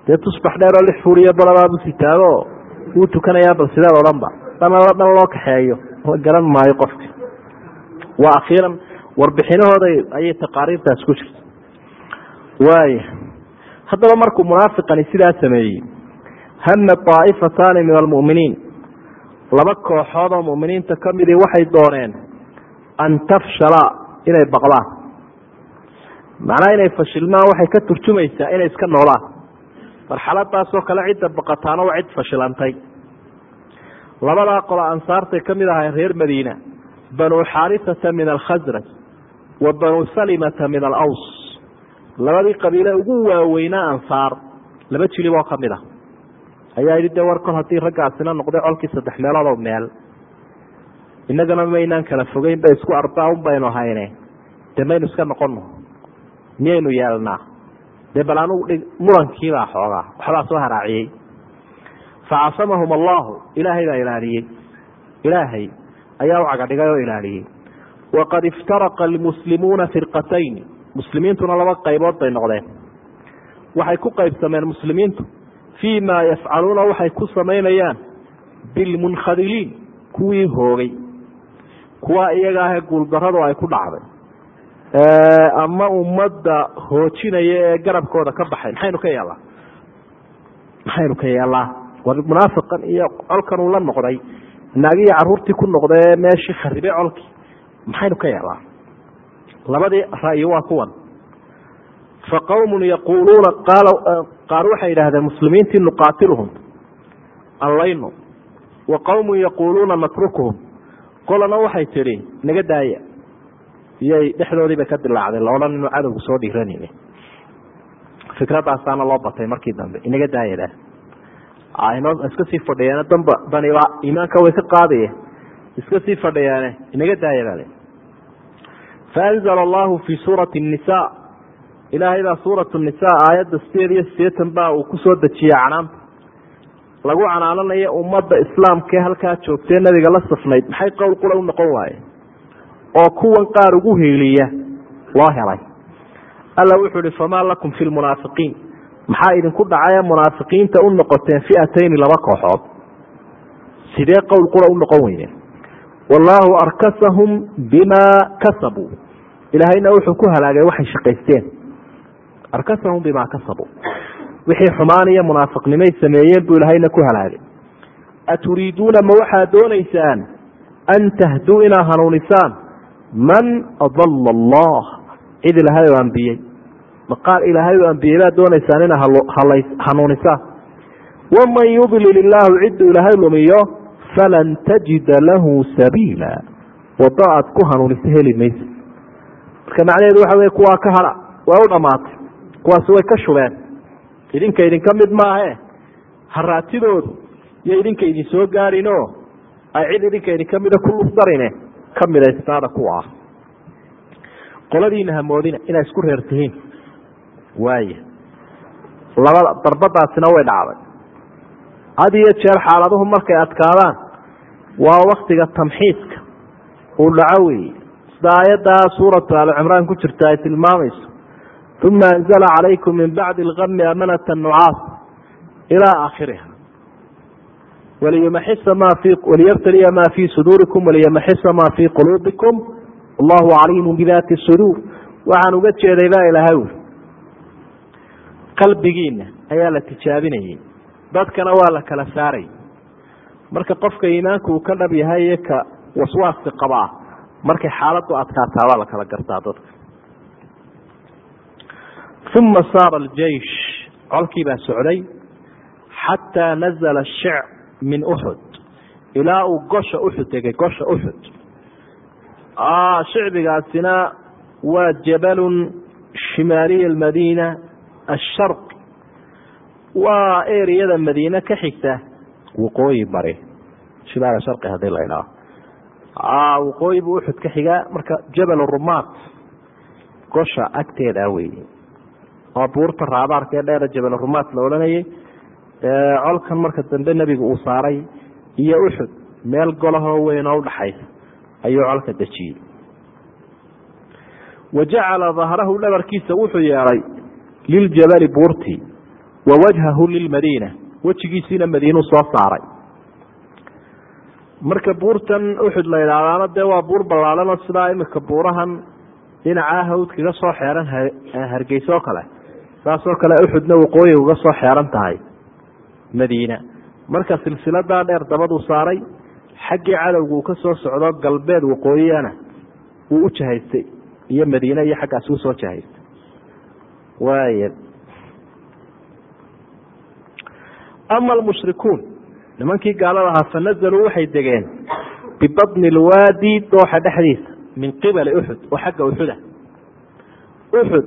Dee tusbax dheer oo lix fuuriyo balabaabu sitaago wuu tukanayaa bal sideed o dhan ba dhan dhan loo kaxeeyo. La garan maayo qofki. Waa akhiiran. Warbixinahooda ayay taqaariirtaas ku jirta waaya haddaba markuu munaafiqani sidaa sameeyey hama طaa'ifataani min almu'miniin. Laba kooxood oo mu'miniinta ka midii waxay dooneen an tafshala inay baqdaan. Macnaha inay fashilmaan waxay ka turjumaysaa inay iska noolaan. Marxaladaasoo kale cidda baqataana waa cid fashilantay. Labadaa qolo ansaartay ka mid ahayn reer madiina banuu xaarisata min alkhasraj wa banuu salimata min alaws. Labadii qabiile ugu waaweynaa ansaar laba jilib oo ka mid ah ayaa yidhi de war kol haddii raggaasina noqday colkii saddex meeloodoo meel innagana maynaan kala fogeyn ba isku arbaa un baynu dee maynu iska noqono miyaynu yeelnaa. Dee bal anugu dhig murankiibaa xoogaa waxbaa soo haraaciyey. Facasamahum allahu ilaahay baa ilaaliyey ilaahay ayaa u cagadhigay oo ilaaliyey waqad iftaraqa almuslimuuna firqatayn. Muslimiintuna laba qaybood bay noqdeen. Waxay ku qaybsameen muslimiintu fii ma yafcaluuna waxay ku samaynayaan bilmunkhadiliin kuwii hoogay. Kuwa iyaga ahee guuldaradu ay ku dhacday. Ama ummadda hoojinaya ee garabkooda ka baxay. Maxaynu ka yeelaa? Maxaynu ka yeelaa? War munaafiqan iyo colkan uu la noqday naagihii caruurtii ku noqdae meeshii kharibay colkii. Maxaynu ka yeelaa? Labadii ra'yi waa kuwan fa qowmun yaquuluuna qaar waxay yidhaahdeen muslimiintii nuqaatiluhum. Allayno wa qowmun yaquuluuna natrukuhum. Qolana waxay tidhi naga daaya. Iyay dhexdoodiibay ka dilaacday laodhan inuu cadowgu soo dhiiranayni fikradaasaana loo batay markii dambe inaga daayada iska sii fadhiyeen danba daniba iimaanka way ka qaadaye iska sii fadhiyaane inaga daayabale faanzala allahu fi suurati nisa ilaahay baa suuratu nisa aayadda sideed iyo sideetan baa uu ku soo dejiyey canaanta. Lagu canaananayo ummadda islaamkaee halkaa joogtee nabiga la safnayd maxay qowl qura u noqon waaye oo kuwan qaar ugu heeliya loo helay. Alla wuxuu ihi famaa lakum fi lmunaafiqiin maxaa idinku dhacaya munaafiqiinta u noqoteen fiatayni laba kooxood? Sidee qowl qura u noqon weydeen wallaahu arkasahum bimaa kasabuu. Ilaahayna wuxuu ku halaagay waxay shaqaysteen arkasahum bimaa kasabuu wixii xumaan iyo munaafiqnimay sameeyeen buu ilaahayna ku halaagay. Aturiiduuna ma waxaad doonaysaan an tahduu inaa hanuunisaan? Man adala allah? Cid ilaahay oo ambiyey. Maqaal ilaahay oo ambiyey baad doonaysaan inaa hanuunisaan waman yudlil illaahu cidduu ilaahay lumiyo falan tajida lahu sabiila. Wado aad ku hanuuniso heli maysa marka macnaheedu waxa wey kuwaa ka hadha waa u dhammaatay kuwaasi way ka shubeen. Idinka idinka mid maahe haraatidoodu iyo idinka idin soo gaarin oo ay cid idinka idinka mida ku lufdarine ka midaystaada kuwa ah. Qoladiina hamoodina inay isku reer tihiin. Waaya labada darbadaasina way dhacday. Had iyo jeer xaaladuhu markay adkaadaan waa waktiga tamxiiska uu dhaco weeye. Sida aayaddaa suuratu aali cimraan ku jirta ay tilmaamayso uma anzla calaykum min bacdi algami amanata nucaas ilaa aakhiriha waliyabtaliya ma fii suduurikum waliyamaxisa ma fii quluubikum allahu caliimu bidaati suduur waxaan uga jeeday baa ilaahay uri qalbigiina ayaa la tijaabinayay dadkana waa la kala saaray marka qofka iimaanku uu ka dhab yahay iyo ka waswaaska qabaa markay xaaladu adkaataa waa la kala gartaa dadka uma saara aljeish colkii baa socday xataa nazala ashicb min uxud ilaa uu gosha uxud tegay gosha uxud shicbigaasina waa jabalun shimaaliya almadiina asharqi waa eriyada madiine ka xigta waqooyi bari shimaal sharqi haddii la waqooyi buu uxud ka xigaa marka jabal rumaat gosha agteeda weye waa buurta raabaarka ee dheera jabal rumaat la odhanayay colkan marka dambe nebigu uu saaray iyo uxud meel golahoo weyn oo udhaxaysa ayuu colka dejiyey. Wa jacala dahrahu dhabarkiisa wuxuu yeelay liljabali buurtii wa wajhahu lilmadiina wejigiisiina madiinuu soo saaray. Marka buurtan uxud la idhaahdaana dee waa buur ballaadanoo sidaa imika buurahan dhinacaa hawd kaga soo xeeran hargeysa oo kale saasoo kale uxudna waqooyi uga soo xeeran tahay. Madiina. Marka silsiladaa dheer dabaduu saaray xaggii cadowga uu ka soo socdo galbeed waqooyiyana wuu u jahaystay iyo madiine iyo xaggaasi u soo jahaystay. Waaya ama almushrikuun nimankii gaalada ahaa fanazaluu waxay degeen bibadni lwaadi dooxa dhexdiisa min qibali uxud oo xagga uxuda uxud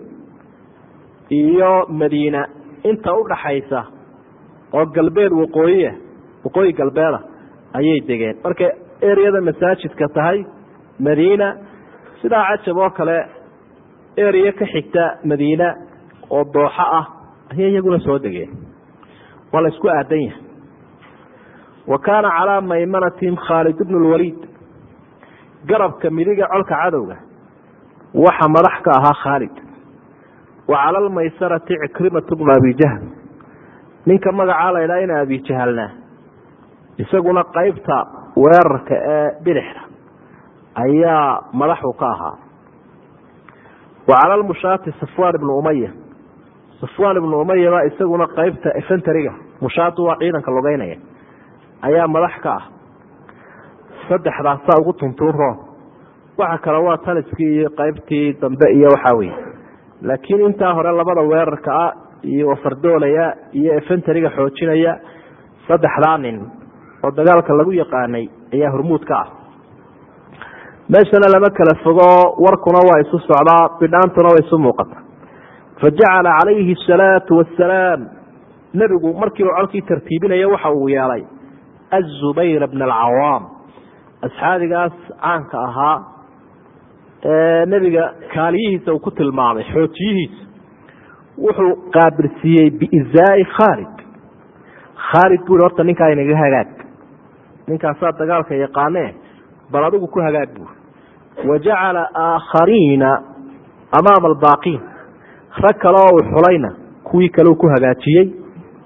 iyo madiina. Inta udhaxaysa oo galbeed waqooyiya waqooyi galbeeda ayay degeen. Markay ereyada masaajidka tahay madiina sidaa cajab oo kale ereya ka xigta madiina oo dooxo ah ayay iyaguna soo degeen. Waa la isku aadan yahay. Wa kaana calaa maymanatihim khaalid bnu lwaliid garabka midiga colka cadowga waxa madax ka ahaa khaalid wa cala almaysarati cikrimatu bnu abi jahl. Ninka magacaa la ydhaha ina abi jahalna isaguna qeybta weerarka ee bidixda ayaa madaxu ka ahaa. Wa cala lmushaati safwaan ibnu umaya safwaan ibnu umaya baa isaguna qeybta efentariga mushaatu waa ciidanka lugeynaya ayaa madax ka ah. Saddexdaasaa ugu tuntuunroon waxa kale waa taliskii iyo qeybtii dambe iyo waxaa weye laakiin intaa hore labada weerarka ah iyo fardoolaya iyo efentariga xoojinaya saddexdaa nin oo dagaalka lagu yaqaanay ayaa hormuud ka ah. Meeshana lama kala fogo warkuna waa isu socdaa bidhaantuna waa isu muuqata. Fajacala calayhi asalaatu wassalaam. Nebigu markii uu colkii tartiibinaya waxa uu yeelay azubayr bna alcawaam asxaabigaas caanka ahaa nebiga kaaliyihiisa uu ku tilmaamay xoojiyihiisa wuxuu qaabilsiiyey biizaai khaalid. Khaalid bui horta ninkaa inaga hagaag. Ninkaasaa dagaalka yaqaane bal adigu ku hagaag buuri wa jacala aakhariina amaama albaaqiin. Rag kale oo uu xulayna kuwii kale ku hagaajiyey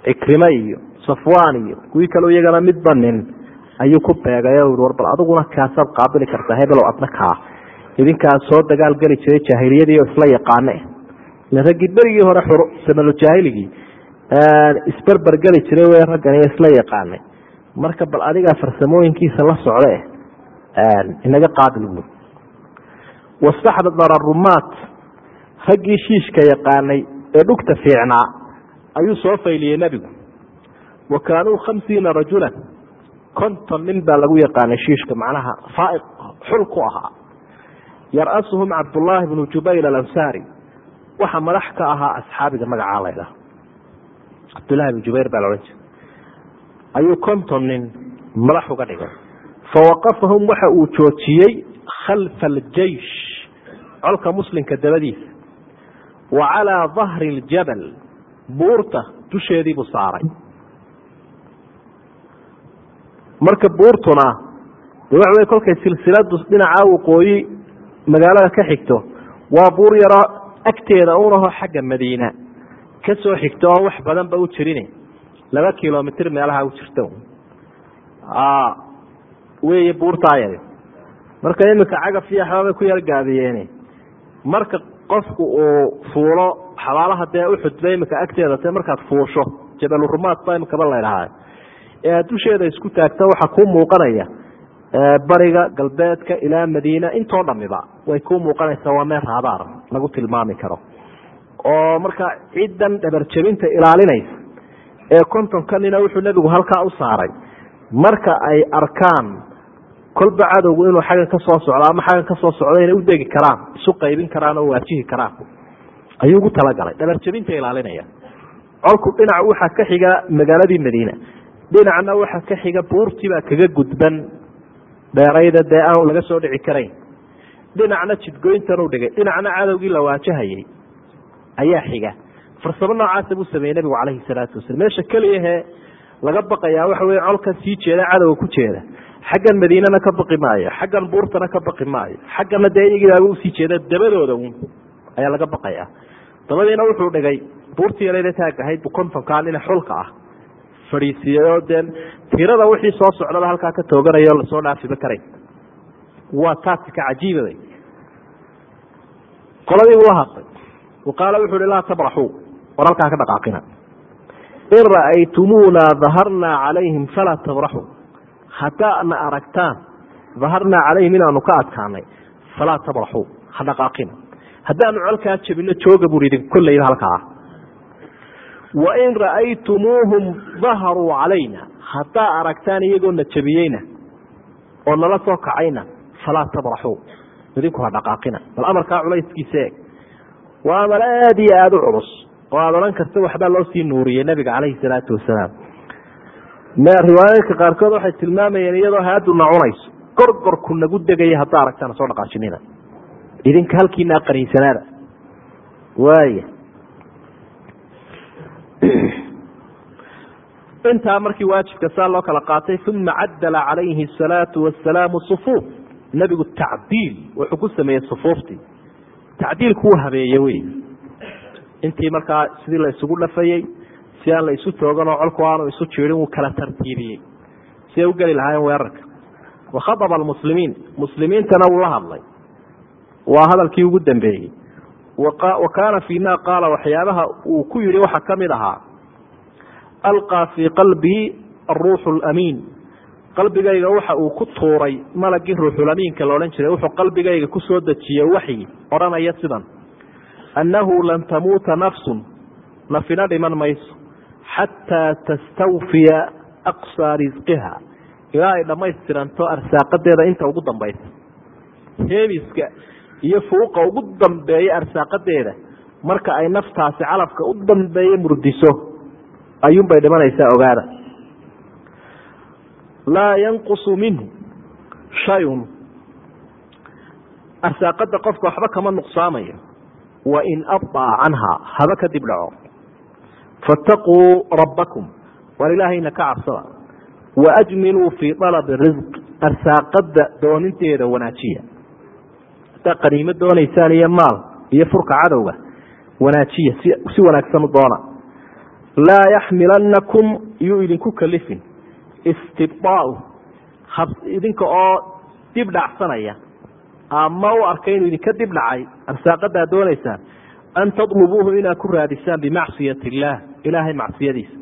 cikrime iyo safwaan iyo kuwii kale iyagana midba nin ayuu ku beegay o war bal adiguna kaasaad qaabili kartaa hebelow adna kaa idinkaas soo dagaal geli jiray jaahiliyadii isla yaqaane. Raggii berigii hore samanujahiligii isberber geli jiray w raggan isla yaqaanay marka bal adigaa farsamooyinkiisa la socde inaga qaabil buur wastaxdara rumaat raggii shiishka yaqaanay ee dhugta fiicnaa ayuu soo fayliyey nebigu. Wa kaanuu khamsiina rajulan konton nin baa lagu yaqaanay shiishka macnaha faaiq xul ku ahaa yar-asuhum cabdullaahi bnu jubayl alansaari waxa madax ka ahaa asxaabiga magacaa la ydhaha cabdullahi bnu jubayr baa laodhan jira ayuu konton nin madax uga dhigay. Fawaqafahum waxa uu joojiyey khalfa aljeish colka muslimka dabadiisa. Wa calaa dahri اljabal buurta dusheediibuu saaray. Marka buurtuna waxa wey kolkay silsiladu dhinaca waqooyi magaalada ka xigto waa buur yaroo agteeda unaho xagga madiina. Ka soo xigto oon wax badanba u jirin laba kilomitr meelaha u jirto. Wey buurtaayadi marka iminka cagaf iyo waxbaabay ku yar gaabiyeen marka qofku uu fuulo xabaalaha dee uxudba iminka agteeda te markaad fuusho jabalurumaad ba imikaba laydhahaa ee aad dusheeda isku taagto waxaa kuu muuqanaya bariga galbeedka ilaa madiina intoo dhamiba way kuu muuqanaysaa waa meel raadaar lagu tilmaami karo. Oo marka ciddan dhabarjabinta ilaalinaysa ee kontonka nina wuxuu nebigu halkaa u saaray marka ay arkaan kolba cadowgu inuu xaggan ka soo socdo ama xaggan ka soo inay u karaan isu qaybin karaan oo waajihi karaan ayuu ugu talagalay dhabarjabinta ilaalinaya. Colku dhinac waxaa ka xiga magaaladii madiina dhinacna waxaa ka xiga buurtiibaa kaga gudban dheerayda dee aan laga soo dhici karayn. Dhinacna jidgoyntan u dhigay dhinacna cadowgii la waajahayay ayaa xiga. Farsamo noocaasa buu sameeyey nabigu calayhi salaatu wasalam meesha keliyahee laga baqayaa waxa wey colka sii jeeda cadowga ku jeeda. Xaggan madiinana ka baqi maayo xaggan buurtana ka baqi maayo xaggana dee iyagiibaaba u sii jeeda dabadooda un ayaa laga baqaya dabadiina wuxuu dhigay buurtii yareeda taag ahayd bu kontonkaa nina xulka ah fadhiisiiyey oo dee tirada wixii soo socdaba halkaa ka tooganaya oo la soo dhaafiba karay. Waa taatika cajiibabay qoladii ula hadlay wa qaala wuxu uhi laa tabraxuu. War halkaa ka dhaqaaqina. In ra'aytumuunaa daharnaa calayhim falaa tabraxuu. Haddaadna aragtaan daharnaa calayhim inaanu ka adkaanay falaa tabraxuu. Ha dhaqaaqina. Haddaanu colkaa jabino jooga buri idin kolleyba halkaa ah wain ra'aytumuuhum daharuu calayna haddaa aragtaan iyagoo na jabiyeyna oo nala soo kacayna falaa tabraxuu idinku ha dhaqaaqina bal amarkaa culayskiisa eeg waa amar aada iyo aada u culus oo aada odhan karta waxbaa loo sii nuuriyey nabiga calayhi salaatu wasalaam riwaayaadka qaarkood waxay tilmaamayeen iyadoo haaduna cunayso gorgorku nagu degaya haddaa aragtaan soo dhaqaajinina idinka halkiina qaniisanaada waaya intaa markii waajibka saa loo kala qaatay uma cadala calayhi asalaatu wasalaamu sufuuf. Nebigu tacdiil wuxuu ku sameeyey sufuuftii. Tacdiilku wuu habeeye wey intii markaa sidii la isugu si aan la isu tooganoo colku aanu isu jiirin wuu kala tartiibiyey. Siday u geli lahaayeen weerarka? Wakhadaba almuslimiin. Muslimiintana wuu la hadlay. Waa hadalkii ugu dambeeyey. Wa kaana fii ma qaala waxyaabaha uu ku yihi waxaa ka mid ahaa alqaa fii qalbii aruuxu lamiin qalbigayga waxa uu ku tuuray malagii ruuxulamiinka laodhan jiray. Wuxuu qalbigayga ku soo dejiyey waxyi. Odhanaya sidan annahu lan tamuuta nafsun. Nafina dhiman mayso. Xataa tastawfiya aqsaa risqiha ilaa ay dhammaystiranto arsaaqadeeda inta ugu dambaysa. Heebiska iyo fuuqa ugu dambeeya arsaaqadeeda. Marka ay naftaasi calafka u dambeeye murdiso ayuunbay dhimanaysaa ogaada. Laa yanqusu minhu shayun. Arsaaqada qofka waxba kama nuqsaamayo. Wain abطaa canhaa haba kadib dhaco. Fataquu rabbakum. War ilaahayna ka cabsada. Waajmiluu fii alabi risq arsaaqada dooninteeda wanaajiya. Haddaa qaniimo doonaysaan iyo maal iyo furka cadowga wanaajiya si wanaagsan u doona laa yaxmilanakum yuu idinku kalifin. Istibdaau idinka oo dib dhacsanaya. Ama u arkay inuu idinka dib dhacay? Arsaaqadaa doonaysaan. An tadlubuuhu inaad ku raadisaan bimacsiyat illaah ilaahay macsiyadiisa.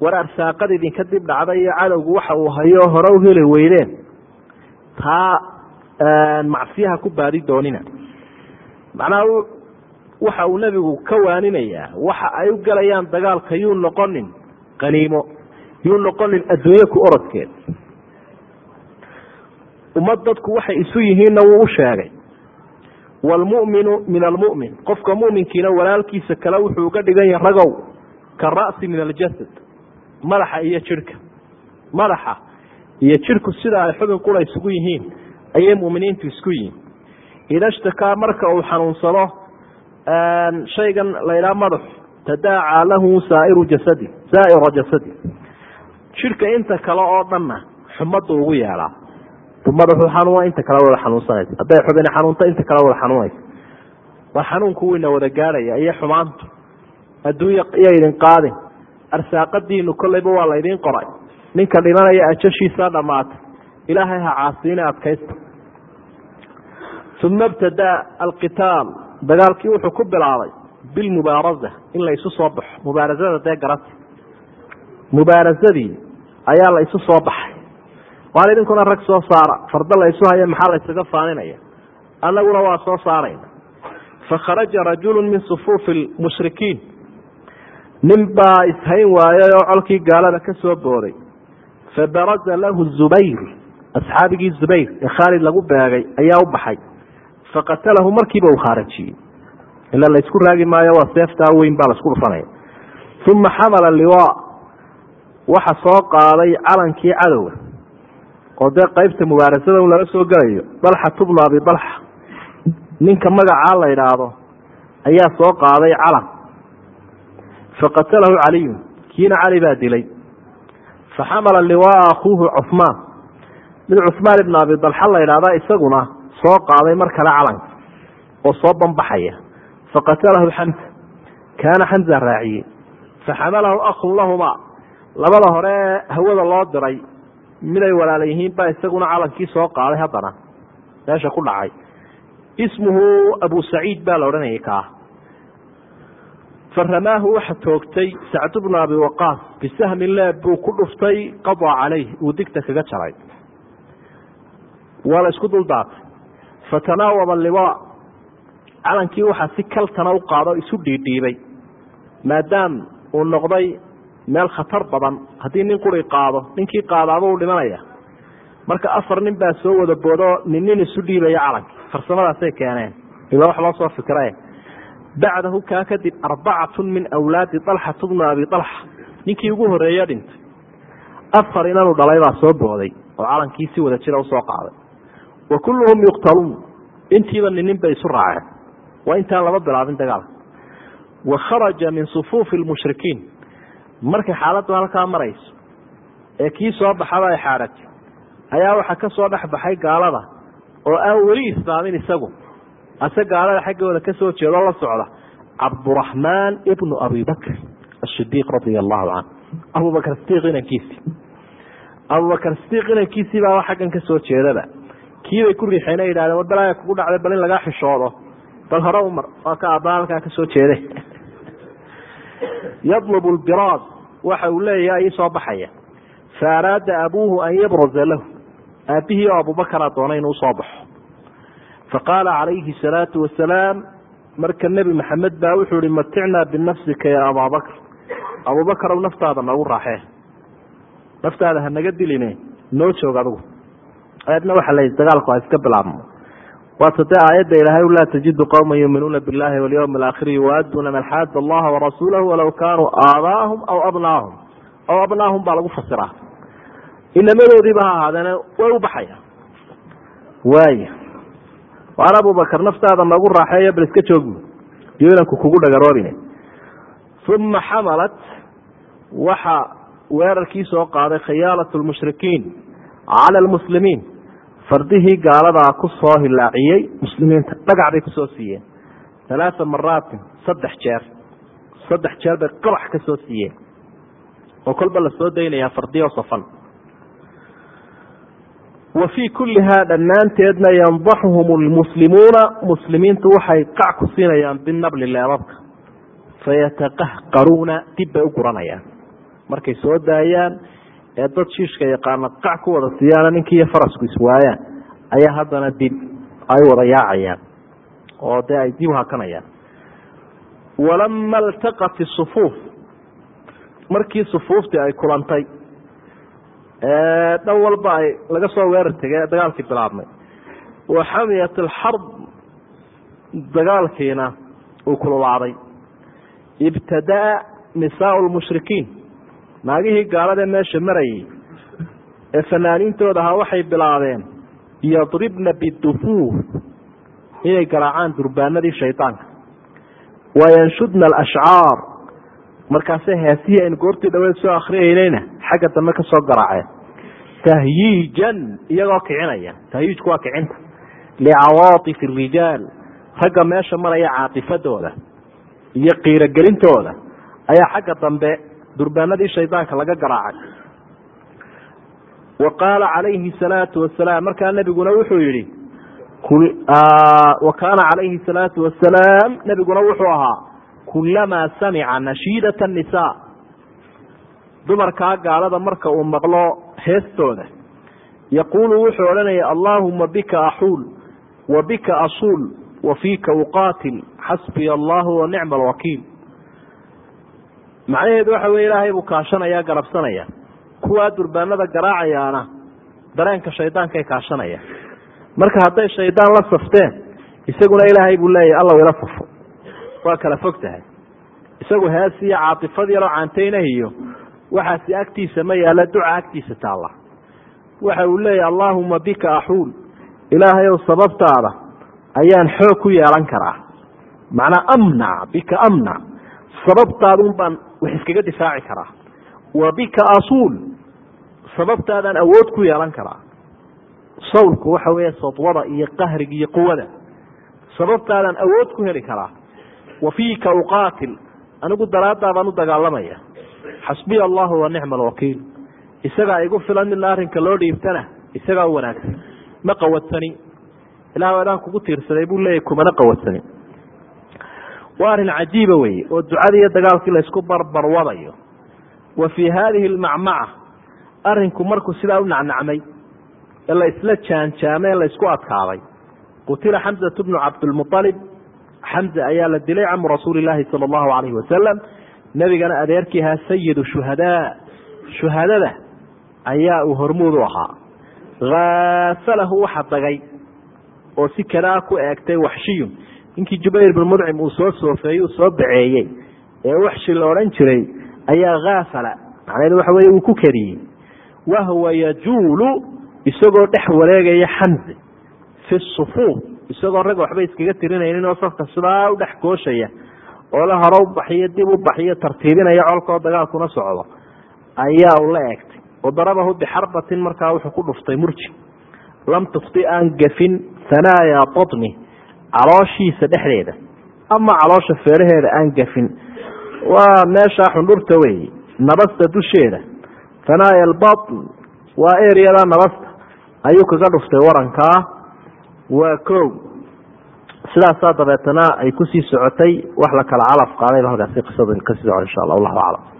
War arsaaqada idinka dib dhacda iyo cadowgu waxa uu hayo hore u heli weydeen. Taa macsiyaha ku baadi doonina. Macnaha waxa uu nebigu ka waaninayaa waxa ay u galayaan dagaalka yuu noqonin qaniimo yuu noqonin adduunye ku orodkeed. Ummad dadku waxay isu yihiinna wuu u sheegay waalmu'minu min almu'min qofka mu'minkiina walaalkiisa kale wuxuu uga dhigan yahay ragow ka ra'si min aljasad madaxa iyo jidhka. Madaxa iyo jidhku sida ay xubin qura isugu yihiin ayay mu'miniintu isku yihiin. Idashtakaa marka uu xanuunsado shaygan laydhaha madaxu tadaacaa lahu saairu jasadi saa'ira jasadi. Jidhka inta kale oo dhanna xumaddu ugu yeelaa madaxu xanuuna inta kale wada xanuunsanaysa. Hadday xubin xanuunta inta kale wada xanuunaysa. Waa xanuunku wayna wada gaadhaya iyo xumaantu. Adduunya iyo idin qaadin. Arsaaqadiinu kolleyba waa laydin qoray. Ninka dhimanaya ajashiisaa dhammaatay ilaahay ha caasiina adkaysta. Uma ibtadaa alqitaal dagaalkii wuxuu ku bilaabay bilmubaarasa in la isu soo baxo. Mubaarasada dee garata mubaarasadii ayaa la isu soo baxay. Waan idinkuna rag soo saara. Farda la haya maxaa la ysaga faaninaya? Annaguna waa soo saarayna. Fakharaja rajulu min sufuufi lmushrikiin. Nin baa ishayn waayay oo colkii gaalada ka soo booday. Fabaraza lahu zubayr. Asxaabigii zubayr ee khaalid lagu beegay ayaa u baxay faqatalahu markiiba uu khaarajiyey ila laysku raagi maayo waa seeftaa weyn baa la isku dhufanaya uma xamala liwa. Waxa soo qaaday calankii cadowga. Oo dee qaybta mubaarasada un laga soo gelayo dalxatu bnu abi dalxa ninka magacaa la idhaahdo ayaa soo qaaday calan. Faqatalahu caliyun kiina cali baa dilay. Faxamala liwaaa akhuuhu cuhmaan mid cuhmaan ibnu abi dalxa la idhahda isaguna soo qaaday mar kale calanka oo soo banbaxaya. Faqatalahu xamsa kaana xamsa raaciyey faxamalahu akhun lahumaa labada hore hawada loo diray miday walaala yihiin baa isaguna calankii soo qaaday haddana. Meesha ku dhacay. Ismuhu abu saciid baa la odhanayay kaa. Faramaahu waxa toogtay sacd bnu abi waqaas bisahmin leeb buu ku dhuftay qadaa calayh uu digta kaga jaray. Waa la isku duldaatay fatanaawaba liwaa calankii waxaa si kaltana u isu dhiidhiibay maadaam uu noqday meel khatar badan. Haddii nin quri qaado ninkii qaadaaba uu dhimanaya. Marka afar nin baa soo wada boodo nin isu dhiibaya calankii farsamadaasay keeneen. Ila wax loo soo fikre bacdahu kaa kadib arbacatu min awlaadi alxatu bnu abi alxa ninkii ugu horreeya dhintay. Afar inanu dhalay baa soo booday oo calankii si wada jira u soo qaaday wa kulluhum yuqtaluun intiiba ninin bay isu raaceen. Waa intaan laba bilaabin dagaalka wa kharaja min sufuufi lmushrikiin markay xaaladdu halkaa marayso ee kii soo baxaba ay xaadhatay ayaa waxaa ka soo dhex baxay gaalada oo aan weli islaamin isagu. Ase gaalada xaggooda ka soo la socda. Cabduraxmaan ibnu abi bakr asidiiq radia allahu canhu abubakr sidiiq inankiisii. Abubakr sidiiq inankiisii baa xaggan ka jeedaba kiibay ku riixeen yidhahdeen war kugu dhacday bal in lagaa xishoodo. Bal hore umar waa ka aabaa halkaa ka soo yadlubu lbiraad waxa uu leeyahay ii soo baxaya. Fa araada abuuhu an yabraza lahu. Aabihii oo abubakara doonay inuu soo baxo. Faqaala calayhi salaatu wasalaam marka nebi maxamed baa wuxuu ihi maticnaa binafsika ya abaabakr abubakarow naftaada noogu raaxee. Naftaada hanaga diline noo joog adigu eedna waxa la dagaalku iska bilaabmo. Waata dee aayadda ilaahay laa tajidu qowma yuuminuuna billahi walyawmi alaakhiri yuwaaduuna man xaada allaha warasuulahu walow kaanuu aabaahum aw abnaahum. Aw abnaahum baa lagu fasiraa inamadoodiiba ha ahaadeene way u baxaya. Waaya waan abubakar naftaada nagu raaxeeyo bal iska joogmi iyo inanku kugu dhagaroobine. Uma xamalat waxa weerarkii soo qaaday khiyaalat lmushrikiin cala almuslimiin fardihii gaaladaa ku soo hilaaciyey muslimiinta dhagac bay ku soo siiyeen alaaa maraatin saddex jeer saddex jeer bay qabax ka soo siiyeen oo kolba la soo daynayaa fardiyo safan wa fii kullihaa dhammaanteedna yandaxuhum lmuslimuuna muslimiintu waxay qac ku siinayaan binabli leebabka fayataqahqaruuna dib bay u guranayaan markay soo daayaan ee dad shiishka yaqaana qac ku wada siiyaana ninkiiyo farasku iswaayaan ayaa haddana dib ay wada yaacayaan oo dee ay dib hakanayaan. Walama altaqat isufuuf markii sufuuftii ay kulantay dhan walba ay laga soo weerar tegay dagaalkii bilaabmay. Wa xamiyat alxarb dagaalkiina uu kululaaday. Ibtadaa nisaau lmushrikiin naagihii gaaladae meesha marayay ee fanaaniintooda ahaa waxay bilaabeen yadribna bidufuur inay garaacaan durbaanadii shaydaanka wayanshudna alashcaar markaase heesihii aynu goortii dhaweed soo akriyaynayna xagga dambe ka soo garaaceen tahyiijan iyagoo kicinaya. Tahyiijku waa kicinta. Licawaatif arijaal ragga meesha maraya caatifadooda iyo qiirogelintooda ayaa xagga dambe durbaanadii shaydaanka laga garaacay. Wa qaala calayhi salaatu wasalaam markaa nebiguna wuxuu yihi wa kaana calayhi salaatu wasalaam nebiguna wuxuu ahaa kulamaa samica nashiidata nisaa. Dumarkaa gaalada marka uu maqlo heestooda yaquulu wuxuu odhanaya allaahuma bika axuul wa bika asuul wa fiika uqaatil xasbiya allahu wa nicma alwakiil macnaheedu waxa weye ilaahay buu kaashanaya garabsanaya. Kuwaa durbaanada garaacayaana dareenka shaydaankaay kaashanaya. Marka hadday shaydaan la safteen isaguna ilaahay buu leeyahy allaw ila safo waa kala fog tahay. Isagu hees iyo caatifad yaroo caantaynahiyo waxaasi agtiisa ma yaalla duca agtiisa taalla. Waxa uu leeyahy allaahuma bika axuul ilaahayow sababtaada ayaan xoog ku yeelan karaa. Macnaa amnac bika amnac sababtaadun baan wax iskaga difaaci karaa. Wa bika asuul sababtaadaan awood ku yeelan karaa. Sawlku waxa weeye sadwada iyo qahriga iyo quwada. Sababtaadaan awood ku heli karaa. Wa fiika uqaatil anigu daraaddaa baan u dagaalamaya. Xasbiya allahu wa nicma alwakiil isagaa igu filan midna arrinka loo dhiibtana isagaa u wanaagsan. Ma qawadsani? Ilah adaan kugu tiirsaday buu leeyahy kumana qawadsani waa arrin cajiiba weeye oo ducadii iyo dagaalkii laysku barbarwadayo wa fii haadihi almacmaca arrinku markuu sidaa u nacnacmay ee la isla jaanjaamay ee laysku adkaaday qutila xamzatu bnu cabdilmualib xamza ayaa la dilay camu rasuuli laahi sala allahu calayhi wasalam nebigana adeerkii ahaa sayidu shuhadaa shuhadada ayaa uu hormuud u ahaa. Haasalahu waxa dagay oo si kadaa ku eegtay waxshiyun ninkii jubayr bin mudcim uu soo soofeeyey uu soo baceeyey ee waxshi la odhan jiray ayaa haasala macnaheedu waxa weye uu ku kariyey. Wahuwa yajuulu isagoo dhex wareegaya xamze fi sufuuf isagoo rag waxba iskaga tirinaynin oo safka sidaa u dhex gooshaya oo la hore u dib u baxiyo tartiibinaya colkoo dagaalkuna socdo ayaa u la eegtay. Wa bixarbatin markaa wuxuu ku dhuftay murji. Lam tufti aan gafin hanaaya batni calooshiisa dhexdeeda ama caloosha feeraheeda aan gafin. Waa meeshaa xundhurta weeye nabasta dusheeda. Hanaaya albatn waa eriyada nabasta ayuu kaga dhuftay warankaa waa kow. Sidaasaa dabeetana ay ku sii socotay wax la kala calaf qaadayba halkaasi qisada ka sii soco insha allah. Wallahu aclam